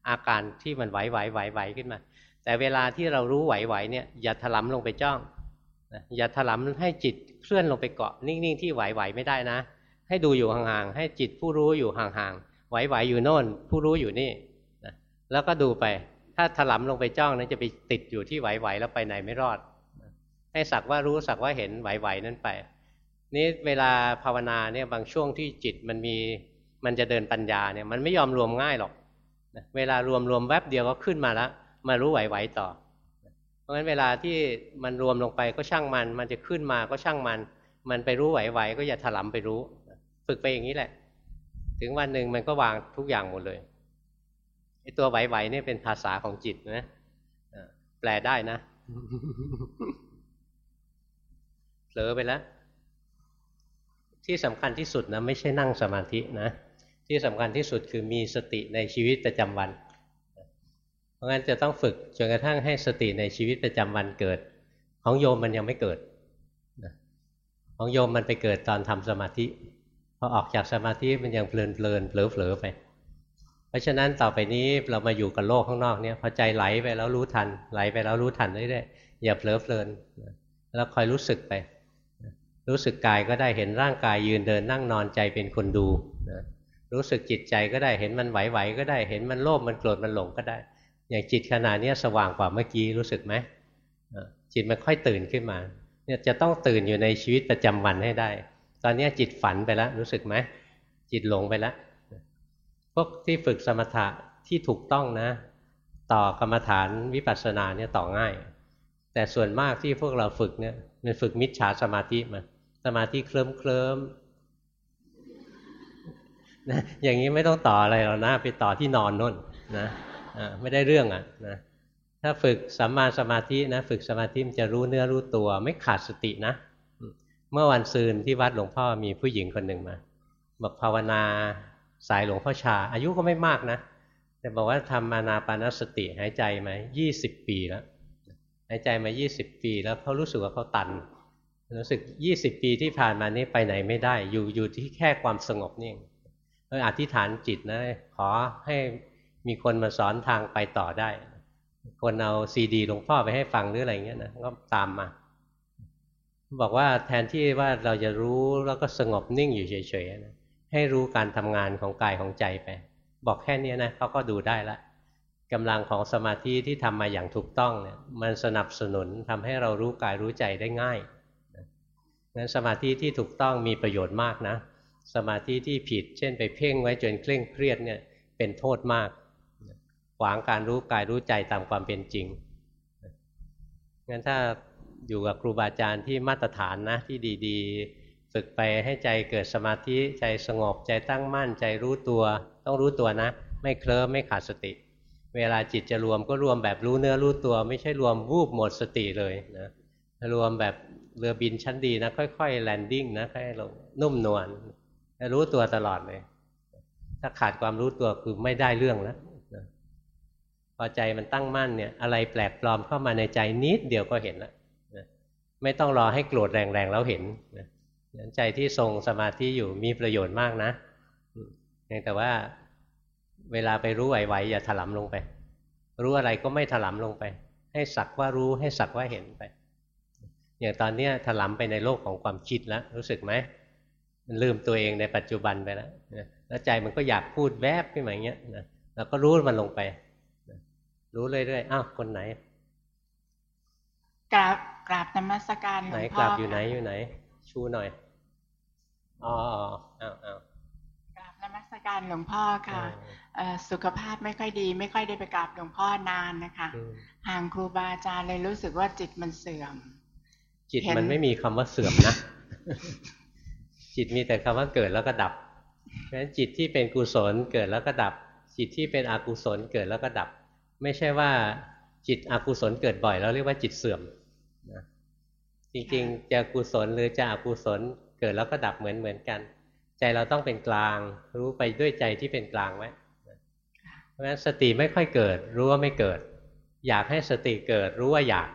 อาการที่มันไหวๆไหวๆขึ้นมา แต่เวลาที่เรารู้ไหวๆเนี่ยอย่าถลำลงไปจ้องอย่าถลำให้จิตเคลื่อนลงไปเกาะนิ่งๆที่ไหวๆไม่ได้นะ ให้ดูอยู่ห่างๆให้จิตผู้รู้อยู่ห่างๆไหวๆอยู่โน่น ผู้รู้อยู่นี่แล้วก็ดูไป ถ้าถลำลงไปจ้องนั้นจะไปติดอยู่ที่ไหวๆแล้วไปไหนไม่รอด ให้สักว่ารู้สักว่าเห็นไหวๆนั้นไป นี่เวลาภาวนาเนี่ยบางช่วงที่จิตมันมีมันจะเดินปัญญาเนี่ยมันไม่ยอมรวมง่ายหรอกเวลารวมรวมแวบเดียวก็ขึ้นมาแล้วมารู้ไหวๆต่อ เพราะฉะนั้นเวลาที่มันรวมลงไปก็ช่างมัน มันจะขึ้นมาก็ช่างมัน มันไปรู้ไหวๆก็อย่าถลำไปรู้ ฝึกไปอย่างนี้แหละ ถึงวันหนึ่งมันก็วางทุกอย่างหมดเลยไอ้ตัวไหวๆเนี่ยเป็นภาษาของจิตนะแปลได้นะ ลอไปแล้ว ที่สำคัญที่สุดนะไม่ใช่นั่งสมาธินะ ที่สำคัญที่สุดคือมีสติในชีวิตประจำวัน เพราะงั้นจะต้องฝึกจนกระทั่งให้สติในชีวิตประจำวันเกิด ของโยมมันยังไม่เกิดของโยมมันไปเกิดตอนทำสมาธิพอออกจากสมาธิมันยังเพลินเพลินเผลอเผลอไป เพราะฉะนั้นต่อไปนี้เรามาอยู่กับโลกข้างนอกเนี่ยพอใจไหลไปแล้วรู้ทัน ไหลไปแล้วรู้ทันเรื่อยๆอย่าเผลอเพลินแล้วคอยรู้สึกไป รู้สึกกายก็ได้เห็นร่างกายยืนเดินนั่งนอนใจเป็นคนดูนะรู้สึกจิตใจก็ได้เห็นมันไหวๆก็ได้เห็นมันโลภมันโกรธมันหลงก็ได้ อย่างจิตขณะนี้สว่างกว่าเมื่อกี้รู้สึกไหมจิตมันค่อยตื่นขึ้นมาเนี่ยจะต้องตื่นอยู่ในชีวิตประจำวันให้ได้ ตอนนี้จิตฝันไปแล้วรู้สึกไหมจิตหลงไปแล้วพวกที่ฝึกสมถะที่ถูกต้องนะ ต่อกรรมฐานวิปัสสนาเนี่ยต่อง่าย แต่ส่วนมากที่พวกเราฝึกเนี่ยมันฝึกมิจฉาสมาธิมา มาธิเคลิ้มเคลิมนะอย่างนี้ไม่ต้องต่ออะไรหรอกนะไปต่อที่นอนน่นนะไม่ได้เรื่องอะนะถ้าฝึกสัมมาสมาธินะฝึกสมาธิมันจะรู้เนื้อรู้ตัว ไม่ขาดสตินะ เมื่อวันซืนที่วัดหลวงพ่อมีผู้หญิงคนหนึ่งมาบอกภาวนาสายหลวงพ่อชา อายุก็ไม่มากนะ แต่บอกว่าทำอานาปานสติหายใจมายี่สิบปีแล้วหายใจมายี่สิบปี แล้วเขารู้สึกว่าเขาตัน รู้สึกยี่สิบปีที่ผ่านมานี้ไปไหนไม่ได้ อยู่อยู่ที่แค่ความสงบนี่เองเอออธิษฐานจิตนะขอให้มีคนมาสอนทางไปต่อได้ คนเอาซีดีหลวงพ่อไปให้ฟังหรืออะไรเงี้ยนะก็ตามมา บอกว่าแทนที่ว่าเราจะรู้แล้วก็สงบนิ่งอยู่เฉยๆนะให้รู้การทำงานของกายของใจไป บอกแค่นี้นะเขาก็ดูได้ละกำลังของสมาธิที่ทำมาอย่างถูกต้องเนี่ยมันสนับสนุนทำให้เรารู้กายรู้ใจได้ง่าย งั้นสมาธิที่ถูกต้องมีประโยชน์มากนะ สมาธิที่ผิด เช่นไปเพ่งไว้จนเคร่งเครียดเนี่ยเป็นโทษมากขวางการรู้กายรู้ใจตามความเป็นจริงงั้นถ้าอยู่กับครูบาอาจารย์ที่มาตรฐานนะที่ดีๆ ฝึกไปให้ใจเกิดสมาธิใจสงบใจตั้งมั่นใจรู้ตัว ต้องรู้ตัวนะ ไม่เคลิ้มไม่ขาดสติ เวลาจิตจะรวมก็รวมแบบรู้เนื้อรู้ตัว ไม่ใช่รวมวูบหมดสติเลยนะรวมแบบ เรือบินชั้นดีนะค่อยๆแลนดิ้งนะค่อยลงนุ่มนวลรู้ตัวตลอดเลย ถ้าขาดความรู้ตัวคือไม่ได้เรื่องแล้วพอใจมันตั้งมั่นเนี่ย อะไรแปลกปลอมเข้ามาในใจนิดเดียวก็เห็นแล้วไม่ต้องรอให้โกรธแรงๆแล้วเห็นใจที่ทรงสมาธิอยู่มีประโยชน์มากนะแต่ว่าเวลาไปรู้ไหวๆอย่าถลำลงไป รู้อะไรก็ไม่ถลำลงไป ให้สักว่ารู้ให้สักว่าเห็นไป อย่างตอนนี้ถลำไปในโลกของความคิดแล้วรู้สึกไหมมันลืมตัวเองในปัจจุบันไปแล้วแล้วใจมันก็อยากพูดแวบขึ้นมาอย่างเงี้ยนะเราก็รู้มันลงไป รู้เรื่อยๆอ้าวคนไหนกราบกราบนมัสการหลวงพ่อไหนกราบอยู่ไหนอยู่ไหน ชูหน่อยอ๋ออ้าวอ้าวกราบนมัสการหลวงพ่อค่ะสุขภาพไม่ค่อยดี ไม่ค่อยได้ไปกราบหลวงพ่อนานนะคะ ห่างครูบาอาจารย์เลยรู้สึกว่าจิตมันเสื่อม จิตมันไม่มีคำว่าเสื่อมนะ จิตมีแต่คำว่าเกิดแล้วก็ดับเพราะฉะนั้นจิตที่เป็นกุศลเกิดแล้วก็ดับ จิตที่เป็นอกุศลเกิดแล้วก็ดับ ไม่ใช่ว่าจิตอกุศลเกิดบ่อยแล้วเรียกว่าจิตเสื่อมนะจริงๆจะกุศลหรือจะอกุศลเกิดแล้วก็ดับเหมือนเหมือนกัน ใจเราต้องเป็นกลาง รู้ไปด้วยใจที่เป็นกลางไว้เพราะฉะนั้นสติไม่ค่อยเกิด รู้ว่าไม่เกิด อยากให้สติเกิดรู้ว่าอยาก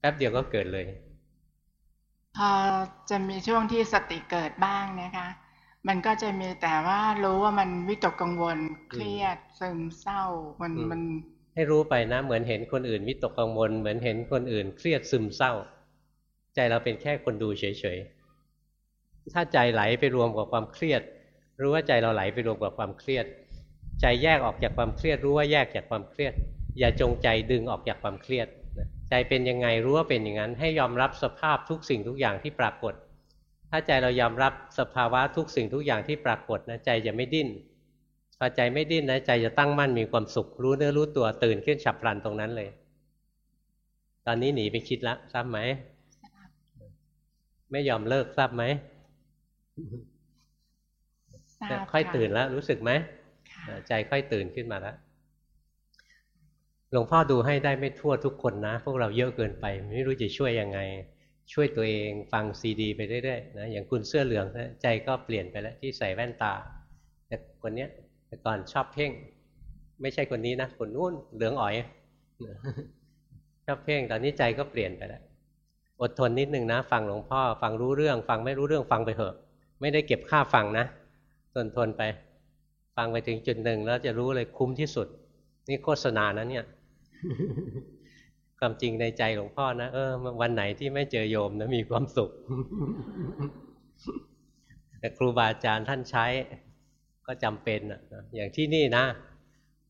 แป๊บเดียวก็เกิดเลยพอจะมีช่วงที่สติเกิดบ้างนะคะ มันก็จะมีแต่ว่ารู้ว่ามันวิตกกังวลเครียดซึมเศร้ามันมันให้รู้ไปนะ เหมือนเห็นคนอื่นวิตกกังวล เหมือนเห็นคนอื่นเครียดซึมเศร้า ใจเราเป็นแค่คนดูเฉยๆถ้าใจไหลไปรวมกับความเครียด รู้ว่าใจเราไหลไปรวมกับความเครียด ใจแยกออกจากความเครียด รู้ว่าแยกจากความเครียด อย่าจงใจดึงออกจากความเครียด ใจเป็นยังไงรู้ว่าเป็นอย่างนั้น ให้ยอมรับสภาพทุกสิ่งทุกอย่างที่ปรากฏ ถ้าใจเรายอมรับสภาวะทุกสิ่งทุกอย่างที่ปรากฏนะใจจะไม่ดิ้นพอใจไม่ดิ้นนะใจจะตั้งมั่นมีความสุข รู้เนื้อรู้ตัวตื่นขึ้นฉับพลันตรงนั้นเลย ตอนนี้หนีไปคิดละทราบไหมไม่ยอมเลิกทราบไหมค่อยตื่นแล้วรู้สึกไหมใจค่อยตื่นขึ้นมาแล้ว หลวงพ่อดูให้ได้ไม่ทั่วทุกคนนะ พวกเราเยอะเกินไป ไม่รู้จะช่วยยังไง ช่วยตัวเองฟังซีดี ไปเรื่อยๆนะอย่างคุณเสื้อเหลืองนะใจก็เปลี่ยนไปแล้วที่ใส่แว่นตา แต่คนเนี้ยแต่ก่อนชอบเพ่ง ไม่ใช่คนนี้นะคนนู้นเหลืองอ๋อยชอบเพ่งตอนนี้ใจก็เปลี่ยนไปแล้วอดทนนิดนึงนะ ฟังหลวงพ่อ ฟังรู้เรื่อง ฟังไม่รู้เรื่องฟังไปเถอะ ไม่ได้เก็บค่าฟังนะทนทนไป ฟังไปถึงจุดหนึ่งแล้วจะรู้เลยคุ้มที่สุด นี่โฆษณานะเนี่ย ความจริงในใจหลวงพ่อนะเออวันไหนที่ไม่เจอโยมนะมีความสุข แต่ครูบาอาจารย์ท่านใช้ก็จำเป็นอะอย่างที่นี่นะ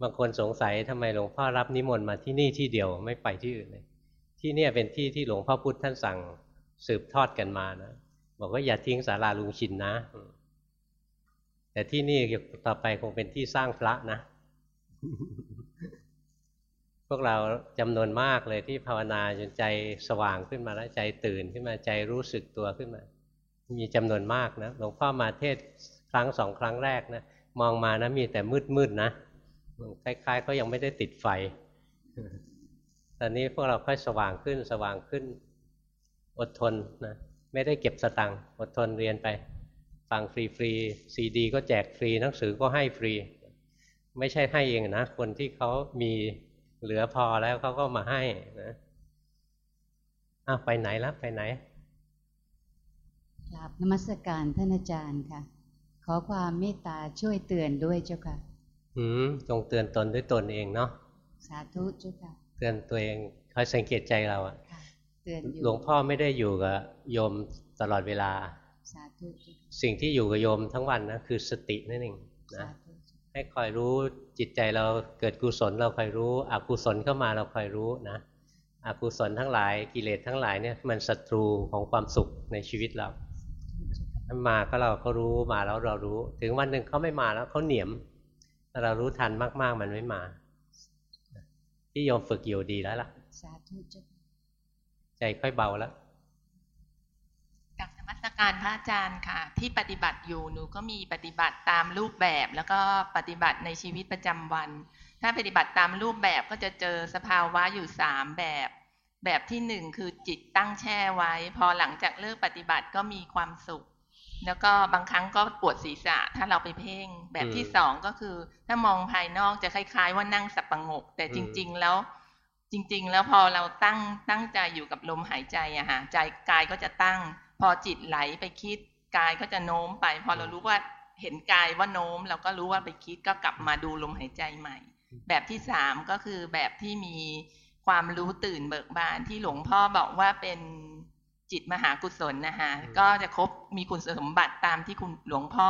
บางคนสงสัยทำไมหลวงพ่อรับนิมนต์มาที่นี่ที่เดียวไม่ไปที่อื่นเลยที่เนี่ยเป็นที่ที่หลวงพ่อพุธท่านสั่งสืบทอดกันมานะบอกว่าอย่าทิ้งศาลาลุงชินนะ แต่ที่นี่ต่อไปคงเป็นที่สร้างพระนะ พวกเราจำนวนมากเลยที่ภาวนาจนใจสว่างขึ้นมาแล้วใจตื่นขึ้นมาใจรู้สึกตัวขึ้นมา มีจำนวนมากนะหลวงพ่อมาเทศครั้งสองครั้งแรกนะมองมานะมีแต่มืดมืดนะคล้ายๆเขายังไม่ได้ติดไฟตอนนี้พวกเราค่อยสว่างขึ้นสว่างขึ้น อดทนนะไม่ได้เก็บสตังค์อดทนเรียนไปฟังฟรีฟรีซีดี ก็แจกฟรีหนังสือก็ให้ฟรี ไม่ใช่ให้เองนะ คนที่เขามี เหลือพอแล้วเขาก็มาให้นะอ้าวไปไหนแล้วไปไหนกราบนมัสการท่านอาจารย์ค่ะ ขอความเมตตาช่วยเตือนด้วยเจ้าค่ะ อืมจงเตือนตนด้วยตนเองเนาะสาธุเจ้าค่ะ เตือนตัวเองคอยสังเกตใจเราอะค่ะเตือนอยู่หลวงพ่อไม่ได้อยู่กับโยมตลอดเวลา สาธุเจ้าค่ะสิ่งที่อยู่กับโยมทั้งวันนะคือสตินั่นเองสานะธุเจ้าค่ะ ให้คอยรู้จิตใจเราเกิดกุศลเราคอยรู้อกุศลเข้ามาเราคอยรู้นะอกุศลทั้งหลายกิเลสทั้งหลายเนี่ยมันศัตรูของความสุขในชีวิตเราถ้ามาก็เราก็รู้มาแล้วเรารู้ ถึงวันหนึ่งเขาไม่มาแล้วเขาเหนียมถ้าเรารู้ทันมากๆมันไม่มาที่โยมฝึกอยู่ดีแล้วล่ะสาธุเจ้าค่ะใจค่อยเบาแล้วกับน มัสการพระอาจารย์ค่ะ ที่ปฏิบัติอยู่หนูก็มีปฏิบัติตามรูปแบบ แล้วก็ปฏิบัติในชีวิตประจำวัน ถ้าปฏิบัติตามรูปแบบก็จะเจอสภาวะอยู่สามแบบ แบบที่หนึ่งคือจิตตั้งแช่ไว้ พอหลังจากเลิกปฏิบัติก็มีความสุข แล้วก็บางครั้งก็ปวดศีรษะถ้าเราไปเพ่ง แบบที่อืมสองก็คือ ถ้ามองภายนอกจะคล้ายๆ ว่านั่งสับประงก แต่จริง ๆ แล้วจริง ๆ แล้วพอเราตั้งตั้งใจอยู่กับลมหายใจอะฮะใจกายก็จะตั้ง พอจิตไหลไปคิดกายก็จะโน้มไป พอเรารู้ว่าเห็นกายว่าโน้มเราก็รู้ว่าไปคิดก็กลับมาดูลมหายใจใหม่ แบบที่สามก็คือแบบที่มีความรู้ตื่นเบิกบานที่หลวงพ่อบอกว่าเป็นจิตมหากุศลนะคะอืมก็จะครบมีคุณสมบัติตามที่คุณหลวงพ่อ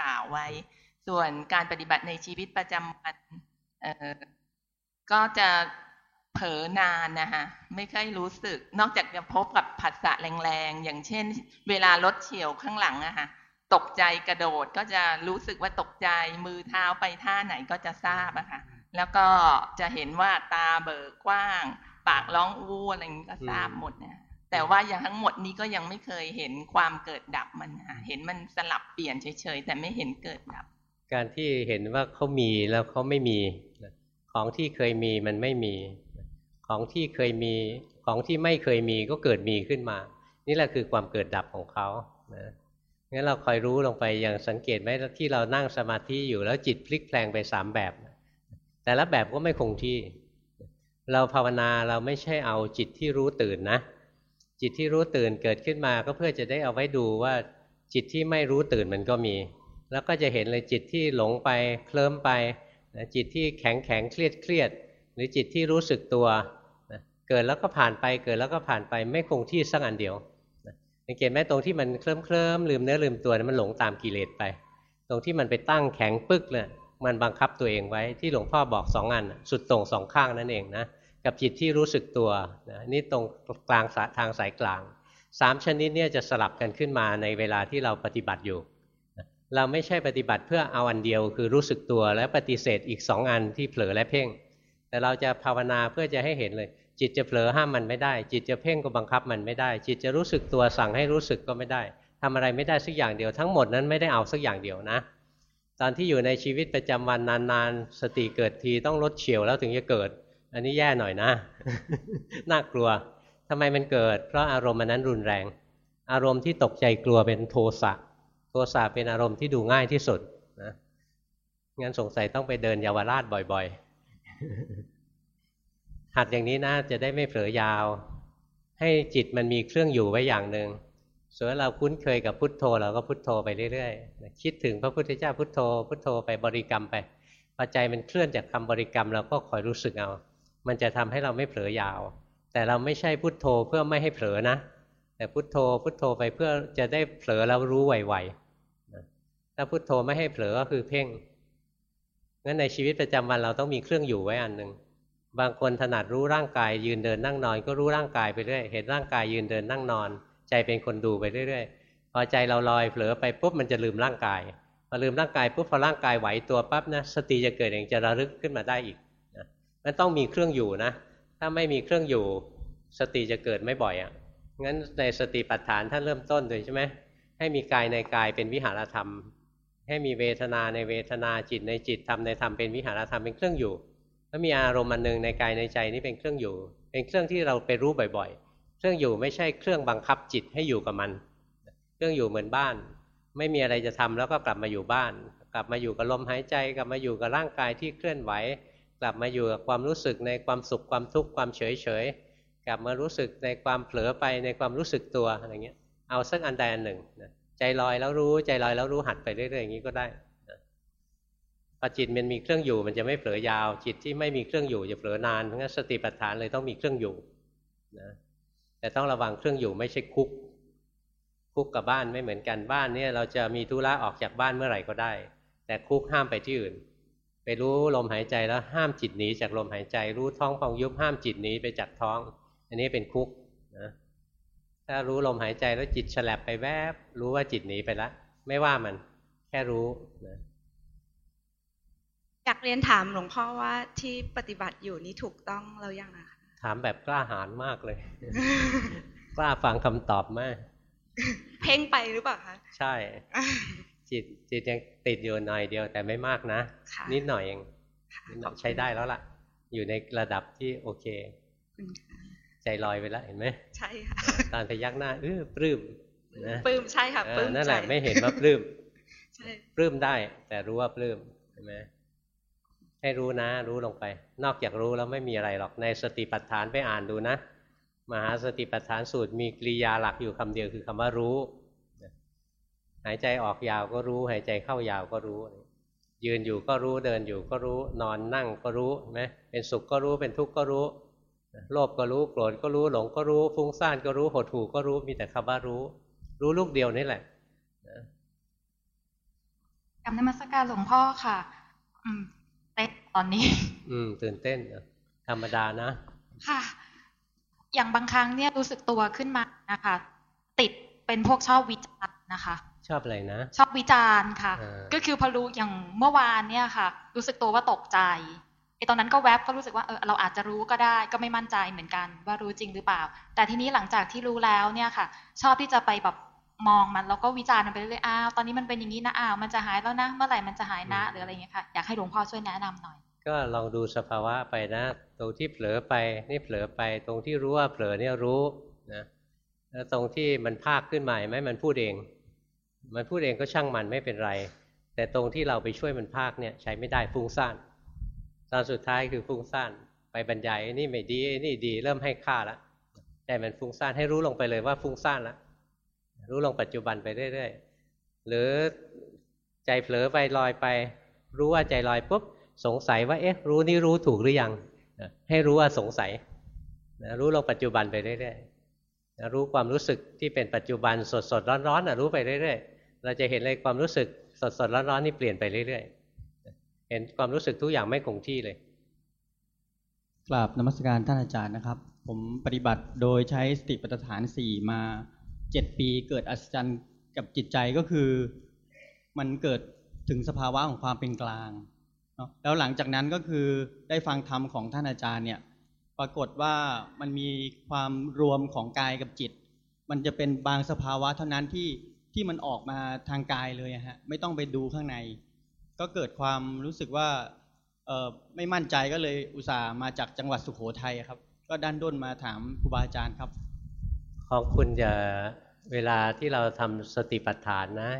กล่าวไว้ ส่วนการปฏิบัติในชีวิตประจำวันเอ่อก็จะ เผลอนานนะคะไม่ค่อยรู้สึก นอกจากจะพบกับผัสสะแรงๆ อย่างเช่น เวลารถเฉียวข้างหลังอะค่ะตกใจกระโดดก็จะรู้สึกว่าตกใจมือเท้าไปท่าไหนก็จะทราบอะค่ะแล้วก็จะเห็นว่าตาเบิกกว้าง ปากร้องอู้อะไรอย่างนี้ก็ทราบหมดนะแต่ว่าอย่างทั้งหมดนี้ก็ยังไม่เคยเห็นความเกิดดับมันเห็นมันสลับเปลี่ยนเฉยๆแต่ไม่เห็นเกิดดับ การที่เห็นว่าเขามีแล้วเขาไม่มีของที่เคยมีมันไม่มี ของที่เคยมีของที่ไม่เคยมีก็เกิดมีขึ้นมา นี่แหละคือความเกิดดับของเขานะงั้นเราคอยรู้ลงไปอย่างสังเกตไหมที่เรานั่งสมาธิอยู่แล้วจิตพลิกแปลงไปสามแบบ แต่ละแบบก็ไม่คงที่ เราภาวนาเราไม่ใช่เอาจิตที่รู้ตื่นนะ จิตที่รู้ตื่นเกิดขึ้นมาก็เพื่อจะได้เอาไว้ดูว่าจิตที่ไม่รู้ตื่นมันก็มี แล้วก็จะเห็นเลยจิตที่หลงไปเคลิ้มไปจิตที่แข็งแข็งเครียดเครียดหรือจิตที่รู้สึกตัว เกิดแล้วก็ผ่านไปเกิดแล้วก็ผ่านไปไม่คงที่สักอันเดียวสังเกตไหมตรงที่มันเคลิ้มเคลิ้มลืมเนื้อลืมตัวนะมันหลงตามกิเลสไป ตรงที่มันไปตั้งแข็งปึ๊กเลยมันบังคับตัวเองไว้ที่หลวงพ่อบอกสองอันสุดตรงสองข้างนั่นเองนะกับจิตที่รู้สึกตัวนะนี่ตรงกลางทางสายกลางสามชนิดเนี่ยจะสลับกันขึ้นมาในเวลาที่เราปฏิบัติอยู่ เราไม่ใช่ปฏิบัติเพื่อเอาอันเดียวคือรู้สึกตัวและปฏิเสธอีกสองอันที่เผลอและเพ่ง แต่เราจะภาวนาเพื่อจะให้เห็นเลย จิตจะเผลอห้ามมันไม่ได้ จิตจะเพ่งก็บังคับมันไม่ได้ จิตจะรู้สึกตัวสั่งให้รู้สึกก็ไม่ได้ทำอะไรไม่ได้สักอย่างเดียว ทั้งหมดนั้นไม่ได้เอาสักอย่างเดียวนะ ตอนที่อยู่ในชีวิตประจำวันนานๆ สติเกิดทีต้องลดเฉียวแล้วถึงจะเกิด อันนี้แย่หน่อยนะ น่ากลัวทำไมมันเกิด เพราะอารมณ์มันนั้นรุนแรง อารมณ์ที่ตกใจกลัวเป็นโทสะ โทสะเป็นอารมณ์ที่ดูง่ายที่สุดนะงั้นสงสัยต้องไปเดินเยาวราชบ่อย ๆ หัดอย่างนี้นะจะได้ไม่เผลอยาว ให้จิตมันมีเครื่องอยู่ไว้อย่างหนึ่งส่วนเราคุ้นเคยกับพุทโธเราก็พุทโธไปเรื่อยๆคิดถึงพระพุทธเจ้าพุทโธ พุทโธไปบริกรรมไปพอใจมันเคลื่อนจากคำบริกรรมเราก็คอยรู้สึกเอา มันจะทำให้เราไม่เผลอยาว แต่เราไม่ใช่พุทโธเพื่อไม่ให้เผลอนะ แต่พุทโธพุทโธไปเพื่อจะได้เผลอแล้วรู้ไวๆถ้าพุทโธไม่ให้เผลอก็คือเพ่งงั้นในชีวิตประจำวันเราต้องมีเครื่องอยู่ไว้อันหนึ่ง บางคนถนัดรู้ร่างกาย ยืนเดินนั่งนอน ก็รู้ร่างกายไปเรื่อยเห็นร่างกายยืนเดินนั่งนอน ใจเป็นคนดูไปเรื่อยๆพอใจเราลอยเผลอไปปุ๊บมันจะลืมร่างกายพอลืมร่างกายปุ๊บพอร่างกายไหวตัวปั๊บนะสติจะเกิดเองจะระลึกขึ้นมาได้อีกนะมันต้องมีเครื่องอยู่นะ ถ้าไม่มีเครื่องอยู่ สติจะเกิดไม่บ่อยอะ่ะงั้นในสติปัฏฐานท่านเริ่มต้นเลยใช่ไหมให้มีกายในกายเป็นวิหารธรรม ให้มีเวทนาในเวทนาจิตในจิตธรรมในธรรมเป็นวิหารธรรมเป็นเครื่องอยู่ แล้วมีอารมณ์อันหนึ่งในกายในใจนี่เป็นเครื่องอยู่ เป็นเครื่องที่เราไปรู้บ่อย ๆ เครื่องอยู่ไม่ใช่เครื่องบังคับจิตให้อยู่กับมัน เครื่องอยู่เหมือนบ้าน ไม่มีอะไรจะทำแล้วก็กลับมาอยู่บ้าน กลับมาอยู่กับลมหายใจ กลับมาอยู่กับร่างกายที่เคลื่อนไหว กลับมาอยู่กับความรู้สึกในความสุขความทุกข์ความเฉยเฉยๆกลับมารู้สึกในความเผลอไปในความรู้สึกตัวอะไรเงี้ย เอาสักอันใดอันหนึ่งใจลอยแล้วรู้ใจลอยแล้วรู้หัดไปเรื่อยๆอย่างนี้ก็ได้ พอจิตมันมีเครื่องอยู่มันจะไม่เผลอยาว จิตที่ไม่มีเครื่องอยู่จะเผลอนานเพราะงั้นสติปัฏฐานเลยต้องมีเครื่องอยู่นะแต่ต้องระวังเครื่องอยู่ไม่ใช่คุก คุกกับบ้านไม่เหมือนกันบ้านเนี่ยเราจะมีธุระออกจากบ้านเมื่อไหร่ก็ได้ แต่คุกห้ามไปที่อื่น ไปรู้ลมหายใจแล้วห้ามจิตหนีจากลมหายใจรู้ท้องพองยุบห้ามจิตหนีไปจากท้อง อันนี้เป็นคุกนะถ้ารู้ลมหายใจแล้วจิตฉลับไปแวบ รู้ว่าจิตหนีไปแล้วไม่ว่ามันแค่รู้นะ อยากเรียนถามหลวงพ่อว่าที่ปฏิบัติอยู่นี่ถูกต้องแล้วยังอะคะถามแบบกล้าหาญมากเลย กล้าฟังคำตอบมาก เพ่งไปหรือเปล่าคะ ใช่ จิตจิตยังติดอยู่หน่อยเดียวแต่ไม่มากนะค่ะนิดหน่อยเองนิดหน่อยใช้ได้แล้วล่ะ อยู่ในระดับที่โอเคขอบคุณค่ะใจลอยไปแล้วเห็นไหม ใช่ค่ะ ตอนพยักหน้าเออปลื้มนะปลื้มใช่ค่ะเอปลื้อมนั่นแหละใจไม่เห็นว่าปลื้ม ใช่ ปลื้มได้ แต่รู้ว่าปลื้มเห็นไหม ให้รู้นะ รู้ลงไป นอกจากรู้แล้วไม่มีอะไรหรอกในสติปัฏฐานไปอ่านดูนะ มหาสติปัฏฐานสูตรมีกริยาหลักอยู่คำเดียวคือคำว่ารู้ หายใจออกยาวก็รู้ หายใจเข้ายาวก็รู้ ยืนอยู่ก็รู้เดินอยู่ก็รู้ นอนนั่งก็รู้ไหมเป็นสุขก็รู้เป็นทุกข์ก็รู้โลภก็รู้โกรธก็รู้หลงก็รู้ ฟุ้งซ่านก็รู้หดหู่ก็รู้มีแต่คำว่ารู้ รู้ลูกเดียวนี่แหละกับนมัสการหลวงพ่อค่ะ ต้นตอนนี้ อืม ตื่นเต้นอะธรรมดานะ ค่ะ อย่างบางครั้งเนี่ยรู้สึกตัวขึ้นมานะคะ ติดเป็นพวกชอบวิจารณ์นะคะ ชอบอะไรนะ ชอบวิจารณ์ค่ะเออก็คือพอรู้อย่างเมื่อวานเนี่ยค่ะ รู้สึกตัวว่าตกใจไอตอนนั้นก็แวบก็รู้สึกว่าเออเราอาจจะรู้ก็ได้ ก็ไม่มั่นใจเหมือนกันว่ารู้จริงหรือเปล่า แต่ทีนี้หลังจากที่รู้แล้วเนี่ยค่ะ ชอบที่จะไปแบบมองมันแล้วก็วิจารณ์มันไปเรื่อยๆอ้าวตอนนี้มันเป็นอย่างนี้นะอ้าวมันจะหายแล้วนะ เมื่อไหร่มันจะหายนะหรืออะไรอย่างเงี้ยค่ะอยากให้หลวงพ่อช่วยแนะนำหน่อย ก็ลองดูสภาวะไปนะ ตรงที่เผลอไปนี่เผลอไป ตรงที่รู้ว่าเผลอเนี่ยรู้นะแล้วตรงที่มันภาคขึ้นมาเห็นไหมมันพูดเอง มันพูดเองก็ช่างมันไม่เป็นไร แต่ตรงที่เราไปช่วยมันภาคเนี่ยใช้ไม่ได้ฟุ้งซ่านตอนสุดท้ายคือฟุ้งซ่านไปบรรยายนี่ไม่ดีนี่ดีเริ่มให้ค่าแล้วแต่มันฟุ้งซ่านให้รู้ลงไปเลยว่าฟุ้งซ่านแล้วรู้ลงปัจจุบันไปเรื่อยๆหรือใจเผลอไปลอยไป รู้ว่าใจลอยปุ๊บ สงสัยว่าเอ๊ะรู้นี่รู้ถูกหรือยังนะให้รู้ว่าสงสัยนะรู้ลงปัจจุบันไปเรื่อยๆนะรู้ความรู้สึกที่เป็นปัจจุบันสดสดร้อนๆนะรู้ไปเรื่อยๆ เราจะเห็นเลยความรู้สึกสดสดร้อนๆนี่เปลี่ยนไปเรื่อยๆ เห็นความรู้สึกทุกอย่างไม่คงที่เลยกราบนมัสการท่านอาจารย์นะครับ ผมปฏิบัติโดยใช้สติปัฏฐานสี่มาเจ็ดปีเกิดอัศจรรย์กับจิตใจก็คือ มันเกิดถึงสภาวะของความเป็นกลาง แล้วหลังจากนั้นก็คือได้ฟังธรรมของท่านอาจารย์เนี่ย ปรากฏว่ามันมีความรวมของกายกับจิต มันจะเป็นบางสภาวะเท่านั้นที่ที่มันออกมาทางกายเลยฮะไม่ต้องไปดูข้างใน ก็เกิดความรู้สึกว่าไม่มั่นใจก็เลยอุตส่าห์มาจากจังหวัดสุโขทัยครับ ก็ด้านด้นมาถามครูบาอาจารย์ครับ ของคุณอย่าเวลาที่เราทำสติปัฏฐานนะ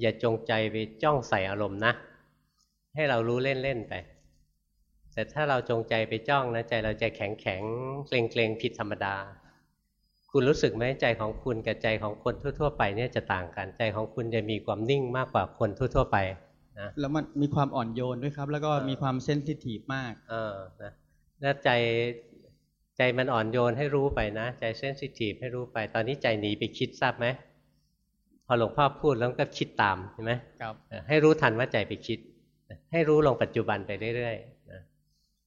อย่าจงใจไปจ้องใส่อารมณ์นะ ให้เรารู้เล่นๆไป แต่ถ้าเราจงใจไปจ้องนะใจเราจะแข็งแข็งๆเกรงเกรงๆผิดธรรมดา คุณรู้สึกไหมใจของคุณกับใจของคนทั่ว ๆ ไปเนี่ยจะต่างกันใจของคุณจะมีความนิ่งมากกว่าคนทั่ว ๆ ไปนะแล้วมันมีความอ่อนโยนด้วยครับ แล้วก็มีความเซนซิทีฟมาก เออนะแล้วใจใจมันอ่อนโยนให้รู้ไปนะ ใจเซนซิทีฟให้รู้ไป ตอนนี้ใจหนีไปคิดทราบไหมพอหลวงพ่อพูดแล้วก็คิดตามเห็นไหมครับเออให้รู้ทันว่าใจไปคิด ให้รู้ลงปัจจุบันไปเรื่อยๆนะ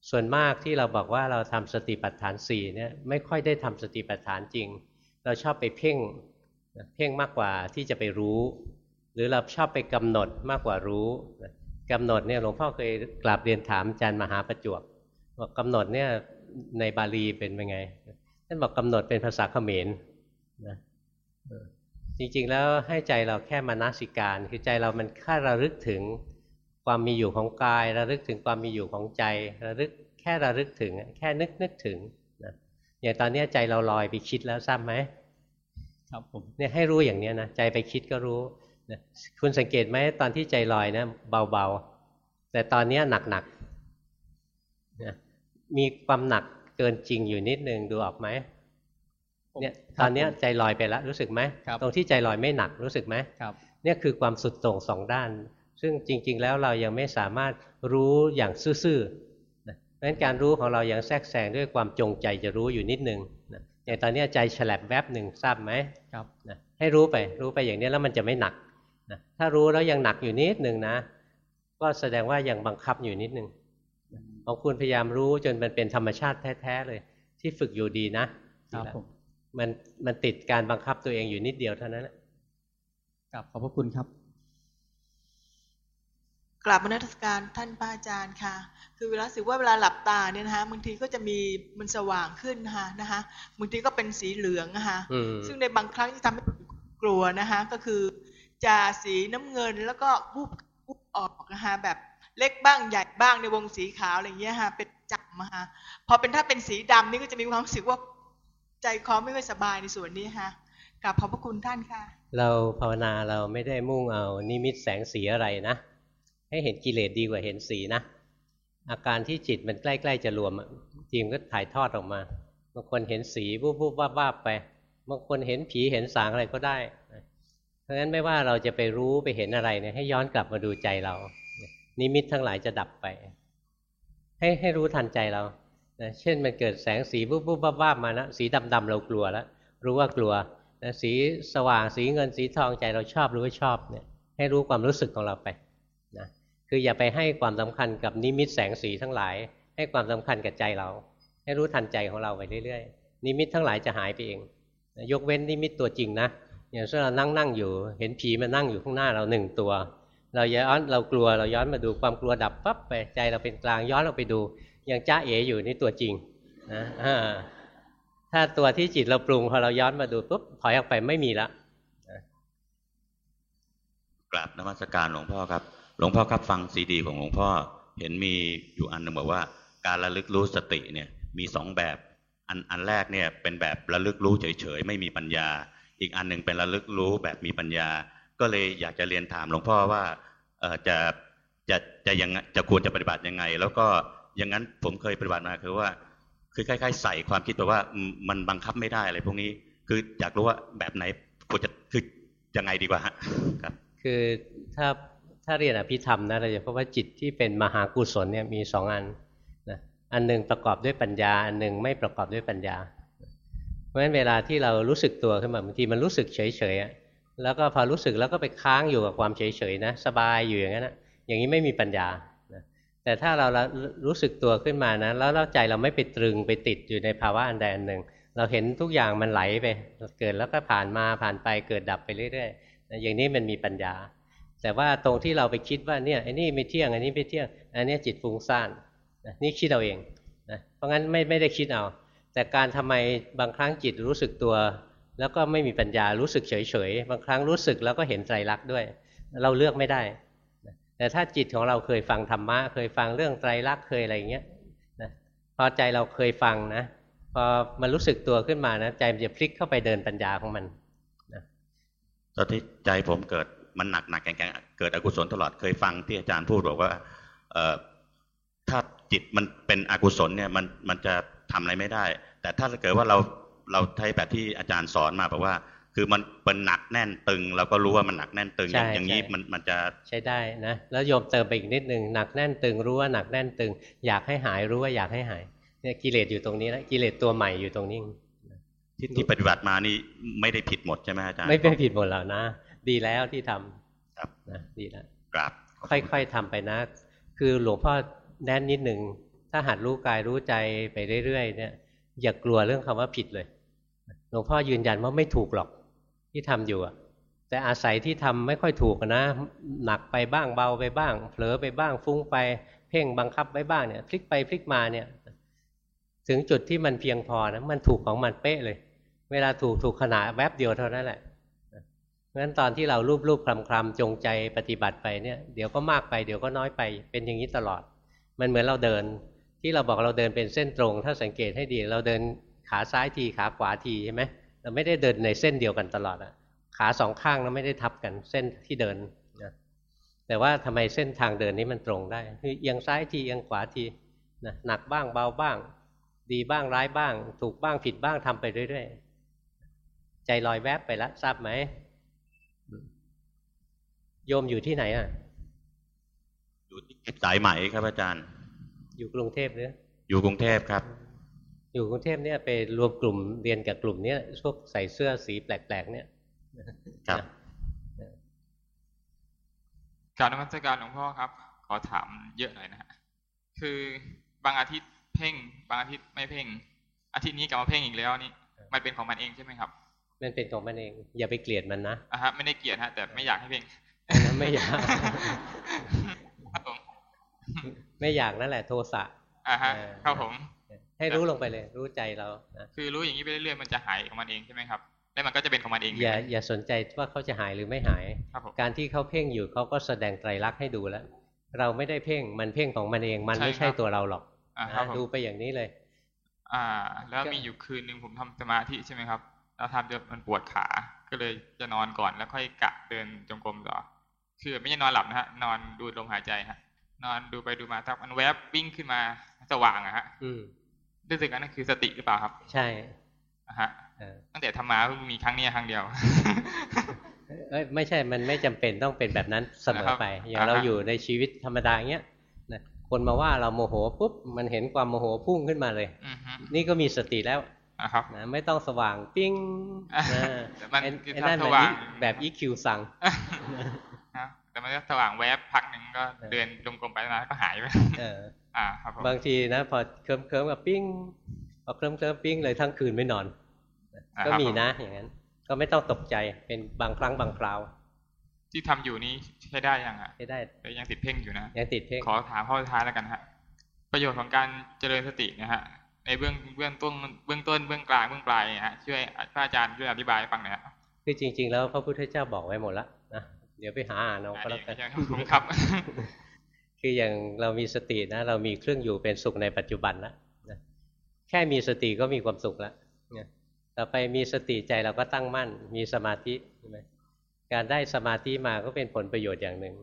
ส่วนมากที่เราบอกว่าเราทำสติปัฏฐานสี่เนี่ยไม่ค่อยได้ทำสติปัฏฐานจริง เราชอบไปเพ่งนะเพ่งมากกว่าที่จะไปรู้ หรือเราชอบไปกำหนดมากกว่ารู้นะกำหนดเนี่ยหลวงพ่อเคยกราบเรียนถามอาจารย์มหาประจวบบอกกำหนดเนี่ยในบาลีเป็นยังไงท่านบอกกำหนดเป็นภาษาเขมรนะจริงๆแล้วให้ใจเราแค่มานาสิการ คือใจเรามันค่ระลึกถึง ความมีอยู่ของกาย ระลึกถึงความมีอยู่ของใจ ระลึกแค่ระลึกถึง แค่นึกนึกถึงนะอย่างตอนเนี้ยใจเราลอยไปคิดแล้วทราบไหมครับผมเนี่ยให้รู้อย่างเนี้ยนะใจไปคิดก็รู้นะคุณสังเกตไหมตอนที่ใจลอยนะเบาๆ แต่ตอนเนี้ยหนักๆนะมีความหนักเกินจริงอยู่นิดนึงดูออกไหมเนี่ยตอนเนี้ยใจลอยไปแล้วรู้สึกไหมครับตรงที่ใจลอยไม่หนักรู้สึกไหมครับเนี่ยคือความสุดโต่งสองด้าน ซึ่งจริง ๆ แล้วเรายังไม่สามารถรู้อย่างซื่อๆนะเพราะฉะนั้นการรู้ของเรายังแทรกแซงด้วยความจงใจจะรู้อยู่นิดนึงนะอย่างตอนนี้ใจฉลับแวบหนึ่งทราบไหมครับนะให้รู้ไปรู้ไปอย่างนี้แล้วมันจะไม่หนักนะถ้ารู้แล้วยังหนักอยู่นิดหนึ่งนะ ก็แสดงว่ายังบังคับอยู่นิดนึงของคุณพยายามรู้จนมันเป็นธรรมชาติแท้ๆเลย ที่ฝึกอยู่ดีนะครับผมมันมันติดการบังคับตัวเองอยู่นิดเดียวเท่านั้นแหละกับขอบพระคุณครับ กราบมนัสการท่านพระอาจารย์ค่ะ คือเวลาสึกว่าเวลาหลับตาเนี่ยนะคะบางทีก็จะมีมันสว่างขึ้นนะคะนะคะบางทีก็เป็นสีเหลืองนะคะอืมซึ่งในบางครั้งที่ทำให้กลัวนะคะก็คือจะสีน้ำเงินแล้วก็วูบวูบออกนะคะแบบเล็กบ้างใหญ่บ้างในวงสีขาวอะไรอย่างเงี้ยค่ะเป็นจับมาค่ะพอเป็นถ้าเป็นสีดำนี่ก็จะมีความรู้สึกว่าใจคอไม่ค่อยสบายในส่วนนี้ค่ะกราบขอบพระคุณท่านค่ะ เราภาวนาเราไม่ได้มุ่งเอานิมิตแสงสีอะไรนะ ให้เห็นกิเลสดีกว่าเห็นสีนะ อาการที่จิตมันใกล้ๆจะรวมจริงก็ถ่ายทอดออกมาบางคนเห็นสีวูบวูบวาบวาบไปบางคนเห็นผีเห็นสางอะไรก็ได้เพราะฉะนั้นไม่ว่าเราจะไปรู้ไปเห็นอะไรเนี่ยให้ย้อนกลับมาดูใจเรา นิมิตทั้งหลายจะดับไป ให้ให้รู้ทันใจเรานะเช่นมันเกิดแสงสีวูบวูบวาบวาบมานะสีดำๆเรากลัวแล้วรู้ว่ากลัวนะสีสว่างสีเงินสีทองใจเราชอบรู้ว่าชอบเนี่ยให้รู้ความรู้สึกของเราไป นะคืออย่าไปให้ความสำคัญกับนิมิตแสงสีทั้งหลาย ให้ความสำคัญกับใจเรา ให้รู้ทันใจของเราไปเรื่อยๆ นิมิตทั้งหลายจะหายไปเอง ยกเว้นนิมิตตัวจริงนะอย่างเช่นเรานั่งนั่งอยู่ เห็นผีมานั่งอยู่ข้างหน้าเราหนึ่งตัว เราย้อนเรากลัวเราย้อนมาดูความกลัวดับปั๊บไปใจเราเป็นกลางย้อนเราไปดูอย่างจ้าเอ๋อยู่นี่ตัวจริงนะถ้าตัวที่จิตเราปรุงพอเราย้อนมาดูปุ๊บถอยออกไปไม่มีละกราบนมัสการหลวงพ่อครับ หลวงพ่อครับฟังซีดี ของหลวงพ่อเห็นมีอยู่อันหนึ่งบอกว่า การระลึกรู้สติเนี่ยมีสองแบบอันอันแรกเนี่ยเป็นแบบระลึกรู้เฉยๆไม่มีปัญญา อีกอันหนึ่งเป็นระลึกรู้แบบมีปัญญา ก็เลยอยากจะเรียนถามหลวงพ่อว่าจะจะจะยังจะควรจะปฏิบัติยังไง แล้วก็อย่างนั้นผมเคยปฏิบัติมาคือว่า คือคล้ายๆ ใส่ความคิดแบบว่ามันบังคับไม่ได้อะไรพวกนี้คืออยากรู้ว่าแบบไหนควรจะคือยังไงดีกว่าครับ คือถ้า ถ้าเรียนอภิธรรมนะเราจะพบว่าจิตที่เป็นมหากุศลเนี่ยมีสองอันนะอันหนึ่งประกอบด้วยปัญญา อันหนึ่งไม่ประกอบด้วยปัญญา เพราะฉะนั้นเวลาที่เรารู้สึกตัวขึ้นมาบางทีมันรู้สึกเฉยๆแล้วก็พอรู้สึกแล้วก็ไปค้างอยู่กับความเฉยๆนะสบายอยู่อย่างนั้นนะอย่างนี้ไม่มีปัญญานะแต่ถ้าเรารู้สึกตัวขึ้นมานะแล้วใจเราไม่ไปตรึงไปติดอยู่ในภาวะอันใดอันหนึ่ง เราเห็นทุกอย่างมันไหลไป เกิดแล้วก็ผ่านมาผ่านไปเกิดดับไปเรื่อยๆอย่างนี้มันมีปัญญา แต่ว่าตรงที่เราไปคิดว่าเนี่ยไอ้นี่ไม่เที่ยงอันนี้ไม่เที่ยง อันนี้จิตฟุ้งซ่านนี่คิดเอาเองนะเพราะงั้นไม่ไม่ได้คิดเอา แต่การทำไมบางครั้งจิตรู้สึกตัว แล้วก็ไม่มีปัญญารู้สึกเฉยๆบางครั้งรู้สึกแล้วก็เห็นไตรลักษณ์ด้วย เราเลือกไม่ได้ แต่ถ้าจิตของเราเคยฟังธรรมะเคยฟังเรื่องไตรลักษณ์เคยอะไรอย่างเงี้ยนะพอใจเราเคยฟังนะพอมันรู้สึกตัวขึ้นมานะใจมันจะพลิกเข้าไปเดินปัญญาของมันตอนที่ใจผมเกิด มันหนักหนักแข็งๆเกิดอกุศลตลอดเคยฟังที่อาจารย์พูดบอกว่าเอ่อถ้าจิตมันเป็นอกุศลเนี่ยมันมันจะทำอะไรไม่ได้ แต่ถ้าเกิดว่าเราเราใช้แบบที่อาจารย์สอนมาบอกว่า คือมันเป็นหนักแน่นตึงเราก็รู้ว่ามันหนักแน่นตึงใช่อย่างนี้ใช่มันมันจะใช้ได้นะแล้วโยมเติมไปอีกนิดนึงหนักแน่นตึงรู้ว่าหนักแน่นตึง อยากให้หายรู้ว่าอยากให้หายเนี่ยกิเลสอยู่ตรงนี้แล้วกิเลสตัวใหม่อยู่ตรงนี้ที่ที่ปฏิบัติมานี่ไม่ได้ผิดหมดใช่ไหมอาจารย์ไม่ไม่ผิดหมดแล้วนะ ดีแล้วที่ทำครับนะดีแล้วกราบค่อยๆทำไปนะ คือหลวงพ่อแน่นนิดหนึ่งถ้าหัดรู้กายรู้ใจไปเรื่อยๆเนี่ย อย่ากลัวเรื่องคำว่าผิดเลย หลวงพ่อยืนยันว่าไม่ถูกหรอกที่ทำอยู่อะแต่อาศัยที่ทำไม่ค่อยถูกอะนะ หนักไปบ้างเบาไปบ้าง เผลอไปบ้างฟุ้งไป เพ่งบังคับไว้บ้างเนี่ยพลิกไปพลิกมาเนี่ย ถึงจุดที่มันเพียงพอนะมันถูกของมันเป๊ะเลย เวลาถูกถูกขนาดแวบเดียวเท่านั้นแหละ เพราะฉะนั้นตอนที่เรารูปรูปคลำคลำจงใจปฏิบัติไปเนี่ยเดี๋ยวก็มากไปเดี๋ยวก็น้อยไปเป็นอย่างนี้ตลอด มันเหมือนเราเดิน ที่เราบอกเราเดินเป็นเส้นตรง ถ้าสังเกตให้ดีเราเดินขาซ้ายทีขาขวาทีใช่ไหมเราไม่ได้เดินในเส้นเดียวกันตลอดอะขาสองข้างเราไม่ได้ทับกันเส้นที่เดินนะแต่ว่าทำไมเส้นทางเดินนี้มันตรงได้คือเอียงซ้ายทีเอียงขวาทีนะหนักบ้างเบาบ้าง ดีบ้างร้ายบ้าง ถูกบ้างผิดบ้างทำไปเรื่อยๆ ใจลอยแวบไปล้วทราบไหม โยมอยู่ที่ไหนอะสายไหมครับอาจารย์ อยู่กรุงเทพหรืออยู่กรุงเทพครับ อยู่กรุงเทพเนี่ยไปรวมกลุ่มเรียนกับกลุ่มเนี้ยพวกใส่เสื้อสีแปลกๆ เนี่ยครับกรารนมัสการหลวงพ่อครับ ขอถามเยอะหน่อยนะฮะคือบางอาทิตย์เพ่ง บางอาทิตย์ไม่เพ่ง อาทิตย์นี้กลับมาเพ่งอีกแล้วนี่ มันเป็นของมันเองใช่ไหมครับ มันเป็นของมันเอง อย่าไปเกลียดมันนะอะฮะไม่ได้เกลียดฮะแต่ไม่อยากให้เพ่ง อันนั้นไม่อยากครับผมไม่อยากนั่นแหละ โทสะอ่าฮะเออครับผม ให้รู้ลงไปเลย รู้ใจเรานะคือรู้อย่างนี้ไปเรื่อยๆมันจะหายของมันเองใช่ไหมครับแล้วมันก็จะเป็นของมันเอง อย่าใช่ไหมอย่าสนใจว่าเขาจะหายหรือไม่หายครับผมการที่เขาเพ่งอยู่เขาก็แสดงไตรลักษณ์ให้ดูแล้ว เราไม่ได้เพ่งมันเพ่งของมันเอง มันไม่ใช่ใช่ครับตัวเราหรอกอ่าครับนะผมดูไปอย่างนี้เลย อ่า แล้วมีอยู่คืนหนึ่งผมทำสมาธิใช่ไหมครับ แล้วทำจนมันปวดขา ก็เลยจะนอนก่อนแล้วค่อยกะเดินจงกรมต่อ คือไม่ใช่นอนหลับนะฮะ นอนดูลมหายใจฮะ นอนดูไปดูมาทักมันแวบวิ่งขึ้นมาสว่างอะฮะอืมรู้สึกว่านั่นคือสติหรือเปล่าครับ ใช่อะฮะเออตั้งแต่ทำมาเพิ่งมีครั้งเนี้ยครั้งเดียวเอ้ยไม่ใช่ มันไม่จำเป็นต้องเป็นแบบนั้นเสมอไป อย่างเราอ่าฮะอยู่ในชีวิตธรรมดาอย่างเงี้ยนะคนมาว่าเราโมโหปุ๊บมันเห็นความโมโหพุ่งขึ้นมาเลยอือฮึนี่ก็มีสติแล้วอะครับนะไม่ต้องสว่างปิ้งนะแต่มันไอ้คือไอ้นั่นสมันว่างแบบ EQ สั่ง ฮะแต่มันก็สว่างแวบพักหนึ่งก็เดินจงกรมไปมาก็หายไปเอออ่าครับผมบางทีนะพอเคลิ้มเคลิ้มๆกับปิ้งพอเคลิ้มเคลิ้มๆปิ้งเลยทั้งคืนไม่นอนอ่าก็ครับมีผนะอย่างนั้น ก็ไม่ต้องตกใจเป็นบางครั้งบางคราว ที่ทำอยู่นี้ใช้ได้ยังอะใช้ได้แต่ยังติดเพ่งอยู่นะยังติดเพ่งขอถามข้อสุดท้ายแล้วกันฮะประโยชน์ของการเจริญสติเนะฮะในเบื้องเบื้องต้นเบื้องต้นเบื้องกลางเบื้องปลายเนี่ยฮะช่วยพระอาจารย์ช่วยอธิบายให้ฟังหน่อยฮะคือจริง ๆ แล้วพระพุทธเจ้าบอกไว้หมดแล้วนะ เดี๋ยวไปหาอ่านเอาก็แล้วกันอ่าดีไม่ใช่ครับผมครับ คืออย่างเรามีสตินะ เรามีเครื่องอยู่เป็นสุขในปัจจุบันแล้วนะแค่มีสติก็มีความสุขแล้วนะต่อไปมีสติใจเราก็ตั้งมั่น มีสมาธิใช่ไหมการได้สมาธิมาก็เป็นผลประโยชน์อย่างหนึ่ง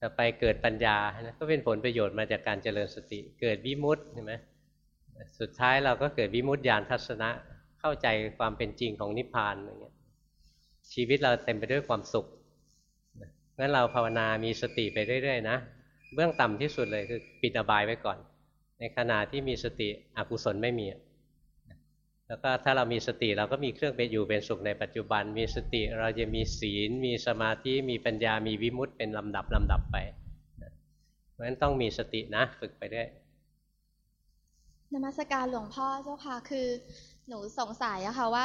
ต่อไปเกิดปัญญานะก็เป็นผลประโยชน์มาจากการเจริญสติ เกิดวิมุตติใช่ไหมสุดท้ายเราก็เกิดวิมุตติญาณทัศนะ เข้าใจความเป็นจริงของนิพพานอย่างเงี้ยชีวิตเราเต็มไปด้วยความสุขนะ งั้นเราภาวนามีสติไปเรื่อยๆนะเบื้องต่ำที่สุดเลยคือปิดอบายไว้ก่อน ในขณะที่มีสติอกุศลไม่มี แล้วก็ถ้าเรามีสติเราก็มีเครื่องเป็นอยู่เป็นสุขในปัจจุบัน มีสติเราจะมีศีล มีสมาธิมีปัญญามีวิมุตติเป็นลำดับลำดับไปเพราะฉะนั้นต้องมีสตินะฝึกไปเรื่อยนมัสการหลวงพ่อเจ้าค่ะคือหนูสงสัยอะค่ะว่า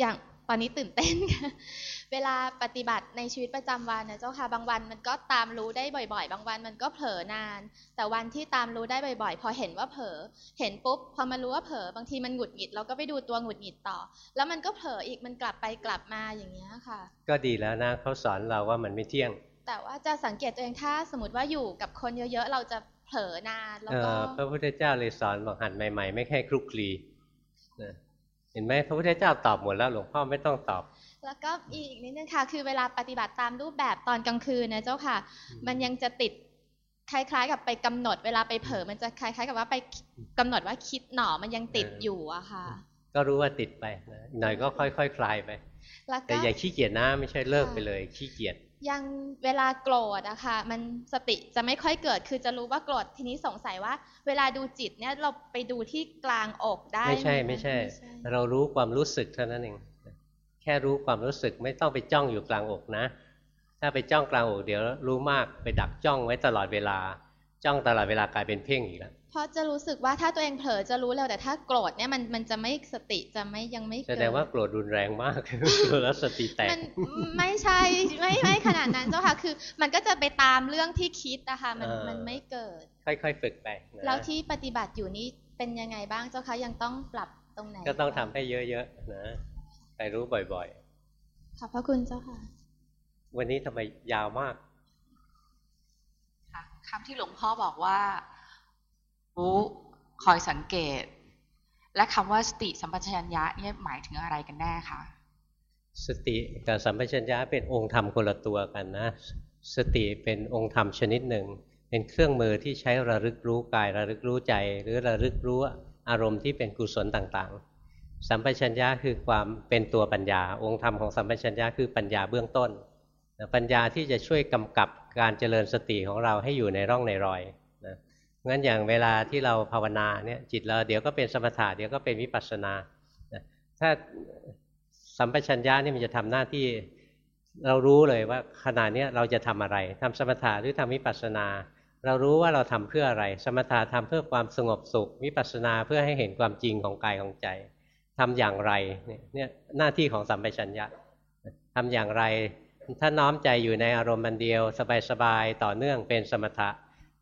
อย่าง ตอนนี้ตื่นเต้น เวลาปฏิบัติในชีวิตประจำวันนะเจ้าค่ะ บางวันมันก็ตามรู้ได้บ่อยๆ บางวันมันก็เผลอนาน แต่วันที่ตามรู้ได้บ่อยๆ พอเห็นว่าเผลอ เห็นปุ๊บ พอมารู้ว่าเผลอ บางทีมันหงุดหงิด เราก็ไปดูตัวหงุดหงิดต่อ แล้วมันก็เผลออีก มันกลับไปกลับมาอย่างเงี้ยค่ะ ก็ดีแล้วนะเขาสอนเราว่ามันไม่เที่ยง แต่ว่าจะสังเกตตัวเองถ้าสมมติว่าอยู่กับคนเยอะๆ เราจะเผลอนาน แล้วเอ่ก็อพระพุทธเจ้าเลยสอนบอกหัดใหม่ ๆ ไม่แค่คลุกคลีนะ เห็นไหมพระพุทธเจ้าตอบหมดแล้วหลวงพ่อไม่ต้องตอบ แล้วก็อีกนิดนึงค่ะ คือเวลาปฏิบัติตามรูปแบบตอนกลางคืนนะเจ้าค่ะ มันยังจะติดคล้ายๆ กับไปกำหนดเวลาไปเผลอมันจะคล้ายๆ กับว่าไปกำหนดว่าคิดหนอมันยังติดอยู่อะค่ะ ก็รู้ว่าติดไปนะหน่อยก็ค่อยๆคคลายไปแล้วแต่ก็อย่าขี้เกียจนะไม่ใช่เลิกไปเลยขี้เกียจ ยังเวลาโกรธอะค่ะมันสติจะไม่ค่อยเกิด คือจะรู้ว่าโกรธทีนี้สงสัยว่า เวลาดูจิตเนี่ยเราไปดูที่กลางอกได้ไม่ใช่หไม่ใช่ใช่ เรารู้ความรู้สึกเท่านั้นเองแค่รู้ความรู้สึกไม่ต้องไปจ้องอยู่กลางอกนะ ถ้าไปจ้องกลางอกเดี๋ยวรู้มากไปดักจ้องไว้ตลอดเวลา จ้องตลอดเวลากลายเป็นเพ่งอีกแล้วเพราะจะรู้สึกว่าถ้าตัวเองเผลอจะรู้เร็วแต่ถ้าโกรธเนี่ยมันมันจะไม่สติจะไม่ยังไม่แสเกิดดงว่าโกรธรุนแรงมากแล้วสติแตกมันไม่ใช่ไม่ไม่ขนาดนั้นเจ้าค่ะ คือ มันก็จะไปตามเรื่องที่คิดนะคะมันเออมันไม่เกิด ค่อยๆฝึกไปนะแล้วที่ปฏิบัติอยู่นี่เป็นยังไงบ้างเจ้าคะยังต้องปรับตรงไหน ก็ต้องทำให้เยอะๆนะไปรู้บ่อยขอบพระคุณเจ้าค่ะๆวันนี้ทำไมยาวมาก คำที่หลวงพ่อบอกว่ารู้คอยสังเกต และคำว่าสติสัมปชัญญะเนี่ยหมายถึงอะไรกันแน่คะสติกับสัมปชัญญะเป็นองค์ธรรมคนละตัวกันนะ สติเป็นองค์ธรรมชนิดหนึ่ง เป็นเครื่องมือที่ใช้ระลึกรู้กาย ระลึกรู้ใจ หรือระลึกรู้อารมณ์ที่เป็นกุศลต่างๆ สัมปชัญญะคือความเป็นตัวปัญญา องค์ธรรมของสัมปชัญญะคือปัญญาเบื้องต้น ปัญญาที่จะช่วยกำกับการเจริญสติของเราให้อยู่ในร่องในรอยนะงั้นอย่างเวลาที่เราภาวนาเนี่ยจิตเราเดี๋ยวก็เป็นสมถะเดี๋ยวก็เป็นวิปัสสนาถ้าสัมปชัญญะนี่มันจะทำหน้าที่เรารู้เลยว่าขณะนี้เราจะทำอะไรทำสมถะหรือทำวิปัสสนา เรารู้ว่าเราทำเพื่ออะไร สมถะทำเพื่อความสงบสุขวิปัสสนาเพื่อให้เห็นความจริงของกายของใจทำอย่างไรเนี่ยหน้าที่ของสัมปชัญญะทำอย่างไร ถ้าน้อมใจอยู่ในอารมณ์บันเดียว สบายๆต่อเนื่องเป็นสมถะ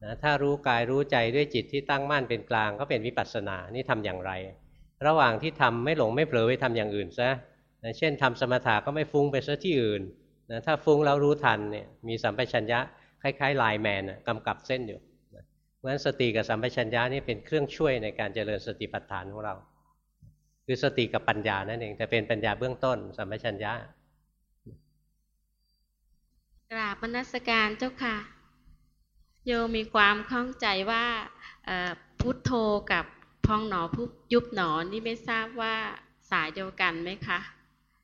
นะถ้ารู้กายรู้ใจด้วยจิตที่ตั้งมั่นเป็นกลางก็เป็นวิปัสสนานี่ทำอย่างไร ระหว่างที่ทำไม่หลงไม่เผลอไปทำอย่างอื่นซะนะเช่นทำสมถะก็ไม่ฟุ้งไปซะที่อื่นนะถ้าฟุ้งแล้วรู้ทันเนี่ยมีสัมปชัญญะคล้ายๆไลน์แมนกำกับเส้นอยู่เพราะฉะนั้นสติกับสัมปชัญญะนี่เป็นเครื่องช่วยในการเจริญสติปัฏฐานของเรา คือสติกับปัญญานั่นเองแต่เป็นปัญญาเบื้องต้น สัมปชัญญะ กราบมนัสการเจ้าค่ะ โยมีความข้องใจว่าพุทโธกับพองหนอพุยุบหนอนี่ไม่ทราบว่าสายเดียวกันไหมคะ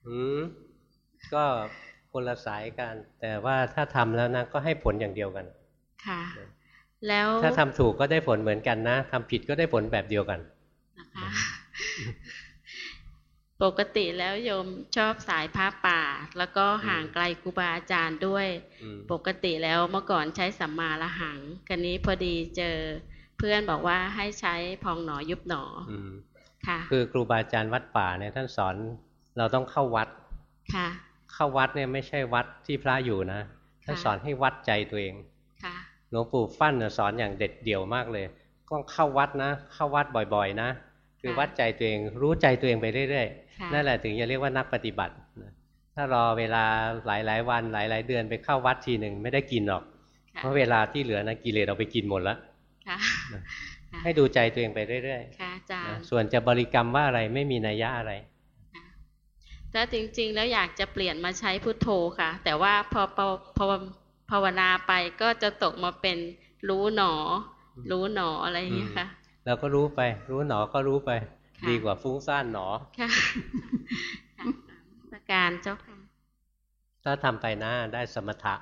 อืมก็คนละสายกัน แต่ว่าถ้าทำแล้วนะก็ให้ผลอย่างเดียวกัน ค่ะ แล้วถ้าทำถูกก็ได้ผลเหมือนกันนะทำผิดก็ได้ผลแบบเดียวกันนะคะ ปกติแล้วโยมชอบสายพระป่า แล้วก็ห่างไกลครูบาอาจารย์ด้วย ปกติแล้วเมื่อก่อนใช้สัมมาละหังกันนี้พอดีเจอเพื่อนบอกว่าให้ใช้พองหนอยุบหนอค่ะคือครูบาอาจารย์วัดป่าเนี่ยท่านสอนเราต้องเข้าวัดค่ะ เข้าวัดเนี่ยไม่ใช่วัดที่พระอยู่นะท่านสอนให้วัดใจตัวเองค่ะหลวงปู่ฟั่นสอนอย่างเด็ดเดี่ยวมากเลยก็เข้าวัดนะ เข้าวัดบ่อยๆ นะ คือวัดใจตัวเองรู้ใจตัวเองไปเรื่อยๆนั่นแหละถึงจะเรียกว่านักปฏิบัติถ้ารอเวลาหลายๆ วันหลาย ๆ เดือนไปเข้าวัดทีหนึ่งไม่ได้กินหรอก เพราะเวลาที่เหลือนะกิเลสเอาไปกินหมดแล้วให้ดูใจตัวเองไปเรื่อยๆส่วนจะบริกรรมว่าอะไรไม่มีนัยยะอะไรถ้าจริง ๆ แล้วอยากจะเปลี่ยนมาใช้พุทโธค่ะ แต่ว่าพอพอพอภาวนาไปก็จะตกมาเป็นรู้หนอ รู้หนออะไรอย่างเงี้ยค่ะ เราก็รู้ไป รู้หนอก็รู้ไป ดีกว่าฟุ้งซ่านหนอค่ะประการเจ้าค่ะถ้าทำไปนะได้สมถะ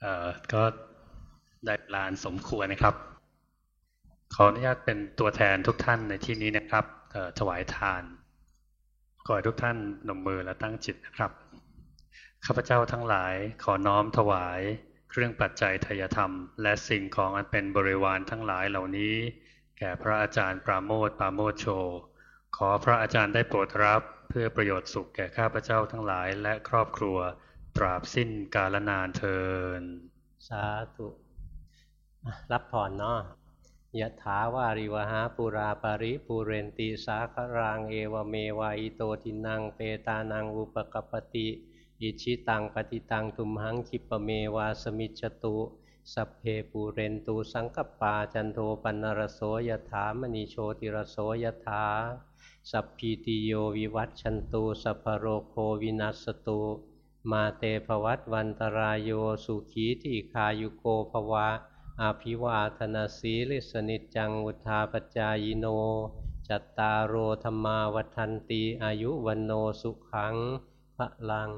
เอ่อก็ได้ลานสมควรนะครับ ขออนุญาตเป็นตัวแทนทุกท่านในที่นี้นะครับถวายทานขอให้ทุกท่านนมมือและตั้งจิตนะครับข้าพเจ้าทั้งหลายขอน้อมถวาย เครื่องปัจจัยทยธรรม และสิ่งของอันเป็นบริวารทั้งหลายเหล่านี้ แก่พระอาจารย์ปราโมทปราโมทโช ขอพระอาจารย์ได้โปรดรับเพื่อประโยชน์สุขแก่ข้าพเจ้าทั้งหลายและครอบครัวตราบสิ้นกาลนานเทินสาธุรับพรเนาะ ยถาวาริวหาปูรา ปริปูเรนติสาครังเอวเมว อิโตทินนังเปตานังอุปกัปปติ อิจฉิตังปัตถิตัง ตุมหัง ขิปปเมว สมิชฌตุ สัพเพปูเรนตุ สังกัปปาจันโทปัณณรโสยถามณิ โชติรโสยถาสัพพีติโยวิวัชชันตุ สัพพโรโควินัสสตุมาเตภวัตวันตราโยสุขีที่คายุโกภวะอาภิวาธนาสีลิสนิจังุทาปจายโน จัตตารโอธรรมาวัันตีอายุวันโนสุขังพระลัง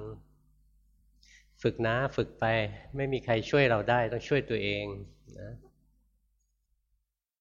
ฝึกนะฝึกไปไม่มีใครช่วยเราได้ต้องช่วยตัวเองนะ